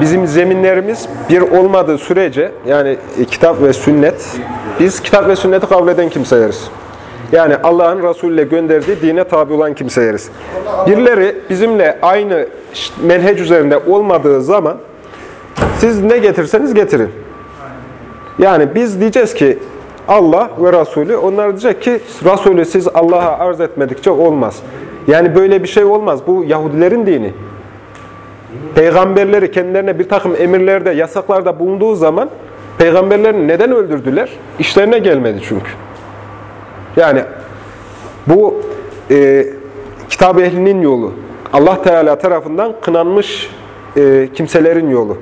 bizim zeminlerimiz bir olmadığı sürece yani kitap ve sünnet biz kitap ve sünneti kabul eden kimseleriz. Yani Allah'ın Resulü ile gönderdiği dine tabi olan kimseleriz. Birileri bizimle aynı menheç üzerinde olmadığı zaman siz ne getirseniz getirin. Yani biz diyeceğiz ki Allah ve Resulü, onlar diyecek ki Resulü siz Allah'a arz etmedikçe olmaz. Yani böyle bir şey olmaz. Bu Yahudilerin dini. Peygamberleri kendilerine bir takım emirlerde, yasaklarda bulunduğu zaman peygamberlerini neden öldürdüler? İşlerine gelmedi çünkü. Yani bu e, kitap ehlinin yolu. Allah Teala tarafından kınanmış e, kimselerin yolu.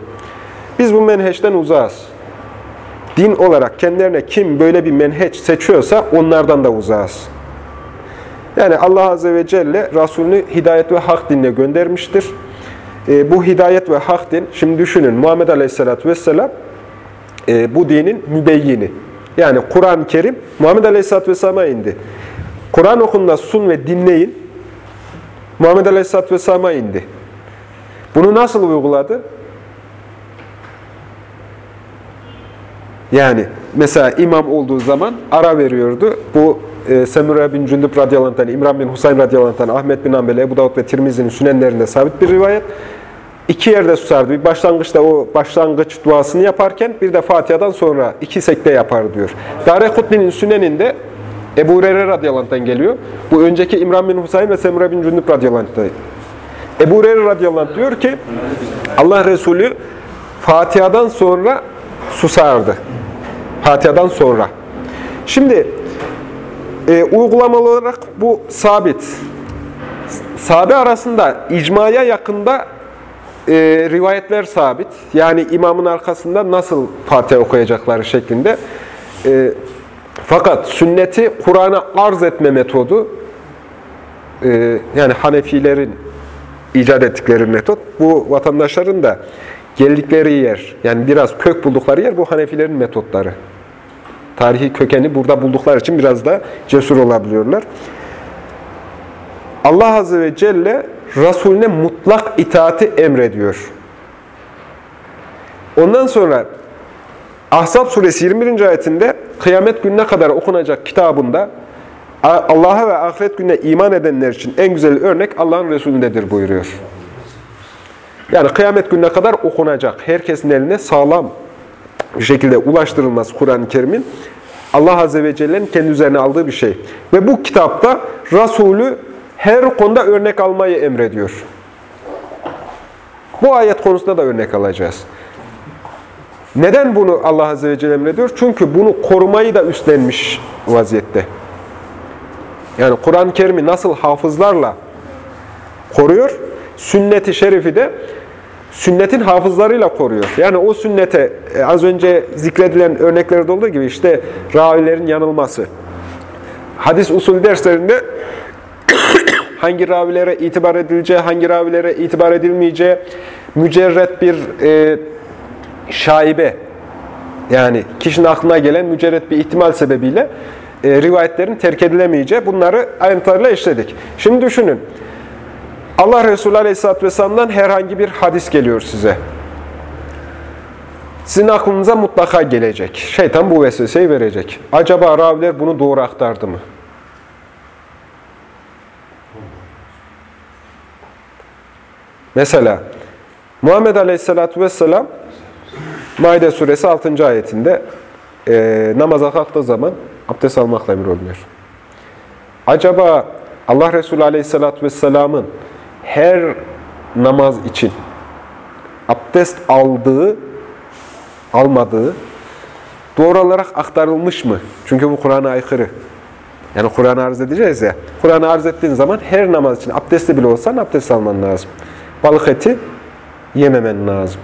Biz bu menheçten uzağız. Din olarak kendilerine kim böyle bir menheç seçiyorsa onlardan da uzağız. Yani Allah Azze ve Celle Resulünü hidayet ve hak dinine göndermiştir. E, bu hidayet ve hak din, şimdi düşünün Muhammed Aleyhisselatü Vesselam e, bu dinin mübeyyini. Yani Kur'an-ı Kerim Muhammed Aleyhisselatü Vesselam'a indi. Kur'an okununda sun ve dinleyin. Muhammed Aleyhisselatü Vesselam'a indi. Bunu nasıl uyguladı? Yani mesela imam olduğu zaman ara veriyordu. Bu e, Semure bin Cündüp radıyallahu anh, İmran bin Husayn radıyallahu anh, Ahmet bin Hanbel, Ebu Davud ve Tirmizi'nin sünenlerinde sabit bir rivayet. İki yerde susardı. Bir başlangıçta o başlangıç duasını yaparken bir de Fatiha'dan sonra iki sekte yapar diyor. Darekutni'nin süneninde Ebu Hureyre radıyallahu geliyor. Bu önceki İmran bin Husayn ve Semure bin Cündüp radıyallahu. Ebu Hureyre radıyallahu diyor ki Allah Resulü Fatiha'dan sonra susardı. Fatiha'dan sonra. Şimdi e, uygulamalı olarak bu sabit. Sahabe arasında icmaya yakında e, rivayetler sabit. Yani imamın arkasında nasıl Fatiha okuyacakları şeklinde. E, fakat sünneti Kur'an'a arz etme metodu e, yani Hanefilerin icat ettikleri metot bu vatandaşların da geldikleri yer yani biraz kök buldukları yer bu Hanefilerin metotları. Tarihi kökeni burada buldukları için biraz da cesur olabiliyorlar. Allah Azze ve Celle Resulüne mutlak itaati emrediyor. Ondan sonra Ahzab suresi 21. ayetinde kıyamet gününe kadar okunacak kitabında Allah'a ve ahiret gününe iman edenler için en güzel örnek Allah'ın Resulündedir buyuruyor. Yani kıyamet gününe kadar okunacak. Herkesin eline sağlam bir şekilde ulaştırılması Kur'an-ı Kerim'in Allah Azze ve Celle'nin kendi üzerine aldığı bir şey. Ve bu kitapta Resulü her konuda örnek almayı emrediyor. Bu ayet konusunda da örnek alacağız. Neden bunu Allah Azze ve Celle emrediyor? Çünkü bunu korumayı da üstlenmiş vaziyette. Yani Kur'an-ı Kerim'i nasıl hafızlarla koruyor, sünnet-i şerifi de sünnetin hafızlarıyla koruyor. Yani o sünnete az önce zikredilen örneklerde olduğu gibi işte ravilerin yanılması. Hadis usul derslerinde hangi ravilere itibar edileceği, hangi ravilere itibar edilmeyeceği, mücerret bir e, şaibe, yani kişinin aklına gelen mücerret bir ihtimal sebebiyle e, rivayetlerin terk edilemeyeceği bunları ayrıntılarıyla işledik. Şimdi düşünün, Allah Resulü Aleyhisselatü Vesselam'dan herhangi bir hadis geliyor size. Sizin aklınıza mutlaka gelecek. Şeytan bu vesveseyi verecek. Acaba raviler bunu doğru aktardı mı? Mesela Muhammed Aleyhisselatü Vesselam Maide suresi 6. ayetinde e, namaza kalktığı zaman abdest almakla emroluyor. Acaba Allah Resulü Aleyhisselatü Vesselam'ın her namaz için abdest aldığı, almadığı doğru olarak aktarılmış mı? Çünkü bu Kur'an'a aykırı. Yani Kur'an'ı arz edeceğiz ya. Kur'an'ı arz ettiğin zaman her namaz için abdestli bile olsan abdest alman lazım. Balık eti yememen lazım.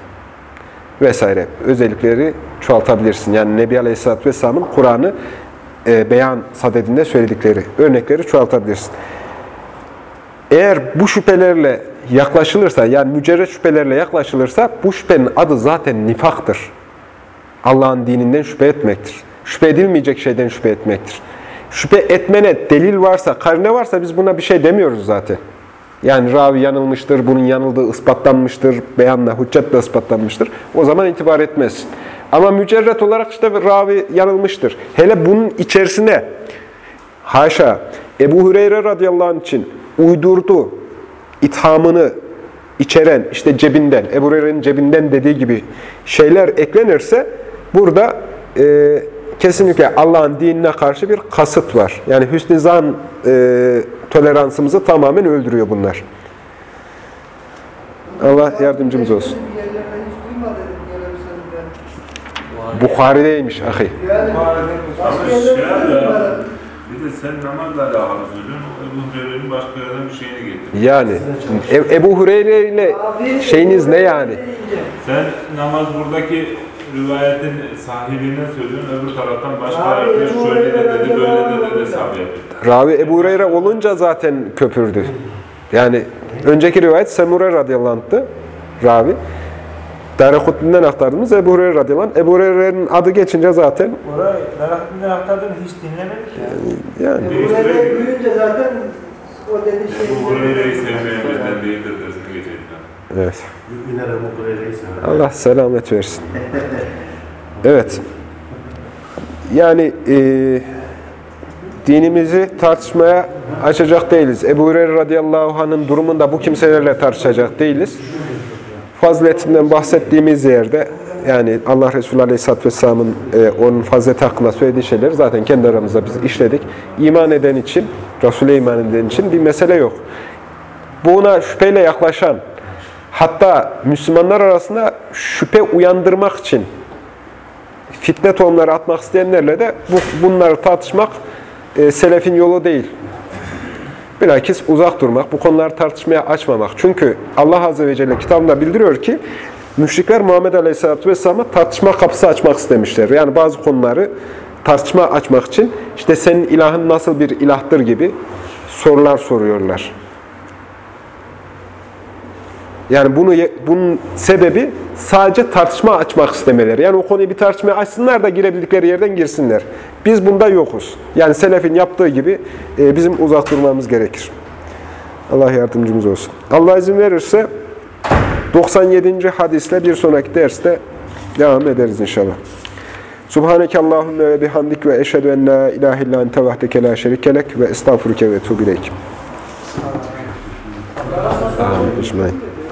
Vesaire. Özellikleri çoğaltabilirsin. Yani Nebi Aleyhisselatü Vesselam'ın Kur'an'ı e, beyan sadedinde söyledikleri örnekleri çoğaltabilirsin. Eğer bu şüphelerle yaklaşılırsa, yani mücerret şüphelerle yaklaşılırsa bu şüphenin adı zaten nifaktır. Allah'ın dininden şüphe etmektir. Şüphe edilmeyecek şeyden şüphe etmektir. Şüphe etmene delil varsa, karne varsa biz buna bir şey demiyoruz zaten. Yani ravi yanılmıştır, bunun yanıldığı ispatlanmıştır, beyanla, hüccetle ispatlanmıştır. O zaman itibar etmezsin. Ama mücerret olarak işte ravi yanılmıştır. Hele bunun içerisine haşa Ebu Hureyre radıyallahu anh için uydurdu ithamını içeren işte cebinden, Ebu Hureyre'nin cebinden dediği gibi şeyler eklenirse burada e, kesinlikle Allah'ın dinine karşı bir kasıt var. Yani hüsnü zan e, toleransımızı tamamen öldürüyor bunlar. Allah yardımcımız olsun. Bukhari'deymiş ahi. Yani bir de sen namazla alakalı söylüyorsun, o Ebu Hureyre'nin başka yerden bir şeyini getir. Yani E- Ebu Hureyre ile şeyiniz ne yani? Sen namaz buradaki rivayetin sahibine söylüyorsun, öbür taraftan başka Abi, yapıyor, Ebu şöyle de dedi, böyle de dedi, hesap yapıyor. Ravi Ebu Hureyre olunca zaten köpürdü. Yani önceki rivayet Semure radıyallahu anh'tı. Ravi. Darekutni'den aktardığımız Ebu Hureyre radıyallahu anh. Ebu Hureyre'nin adı geçince zaten Orayı Berat'ın aktardığını hiç dinlemedik ya. yani Buraya duyunca zaten o dediği şey. Ebu Hureyre'yi sevmeyen bizden değildir dersini geçecekler. evet. Müminler Ebu Hureyre'yi sever. Allah selamet versin. Evet. Yani e, dinimizi tartışmaya açacak değiliz. Ebu Hureyre radıyallahu anh'ın durumunda bu kimselerle tartışacak değiliz. Faziletinden bahsettiğimiz yerde yani Allah Resulü Aleyhisselatü Vesselam'ın e, onun fazileti hakkında söylediği şeyleri zaten kendi aramızda biz işledik. İman eden için, Resul'e iman eden için bir mesele yok. Buna şüpheyle yaklaşan, hatta Müslümanlar arasında şüphe uyandırmak için fitne tohumları atmak isteyenlerle de bu, bunları tartışmak e, selefin yolu değil. Bilakis uzak durmak, bu konuları tartışmaya açmamak. Çünkü Allah Azze ve Celle kitabında bildiriyor ki müşrikler Muhammed Aleyhisselatü Vesselam'a tartışma kapısı açmak istemişler. Yani bazı konuları tartışma açmak için işte senin ilahın nasıl bir ilahtır gibi sorular soruyorlar. Yani bunu bunun sebebi sadece tartışma açmak istemeleri. Yani o konuyu bir tartışmaya açsınlar da girebildikleri yerden girsinler. Biz bunda yokuz. Yani selefin yaptığı gibi e, bizim uzak durmamız gerekir. Allah yardımcımız olsun. Allah izin verirse 97. hadisle bir sonraki derste devam ederiz inşallah. Subhaneke Allahümme ve bihamdik ve eşhedü en la ilahe illa ente vahdeke la şerikelek ve estağfuruke ve tuğbileyk. Amin. Ecmaîn.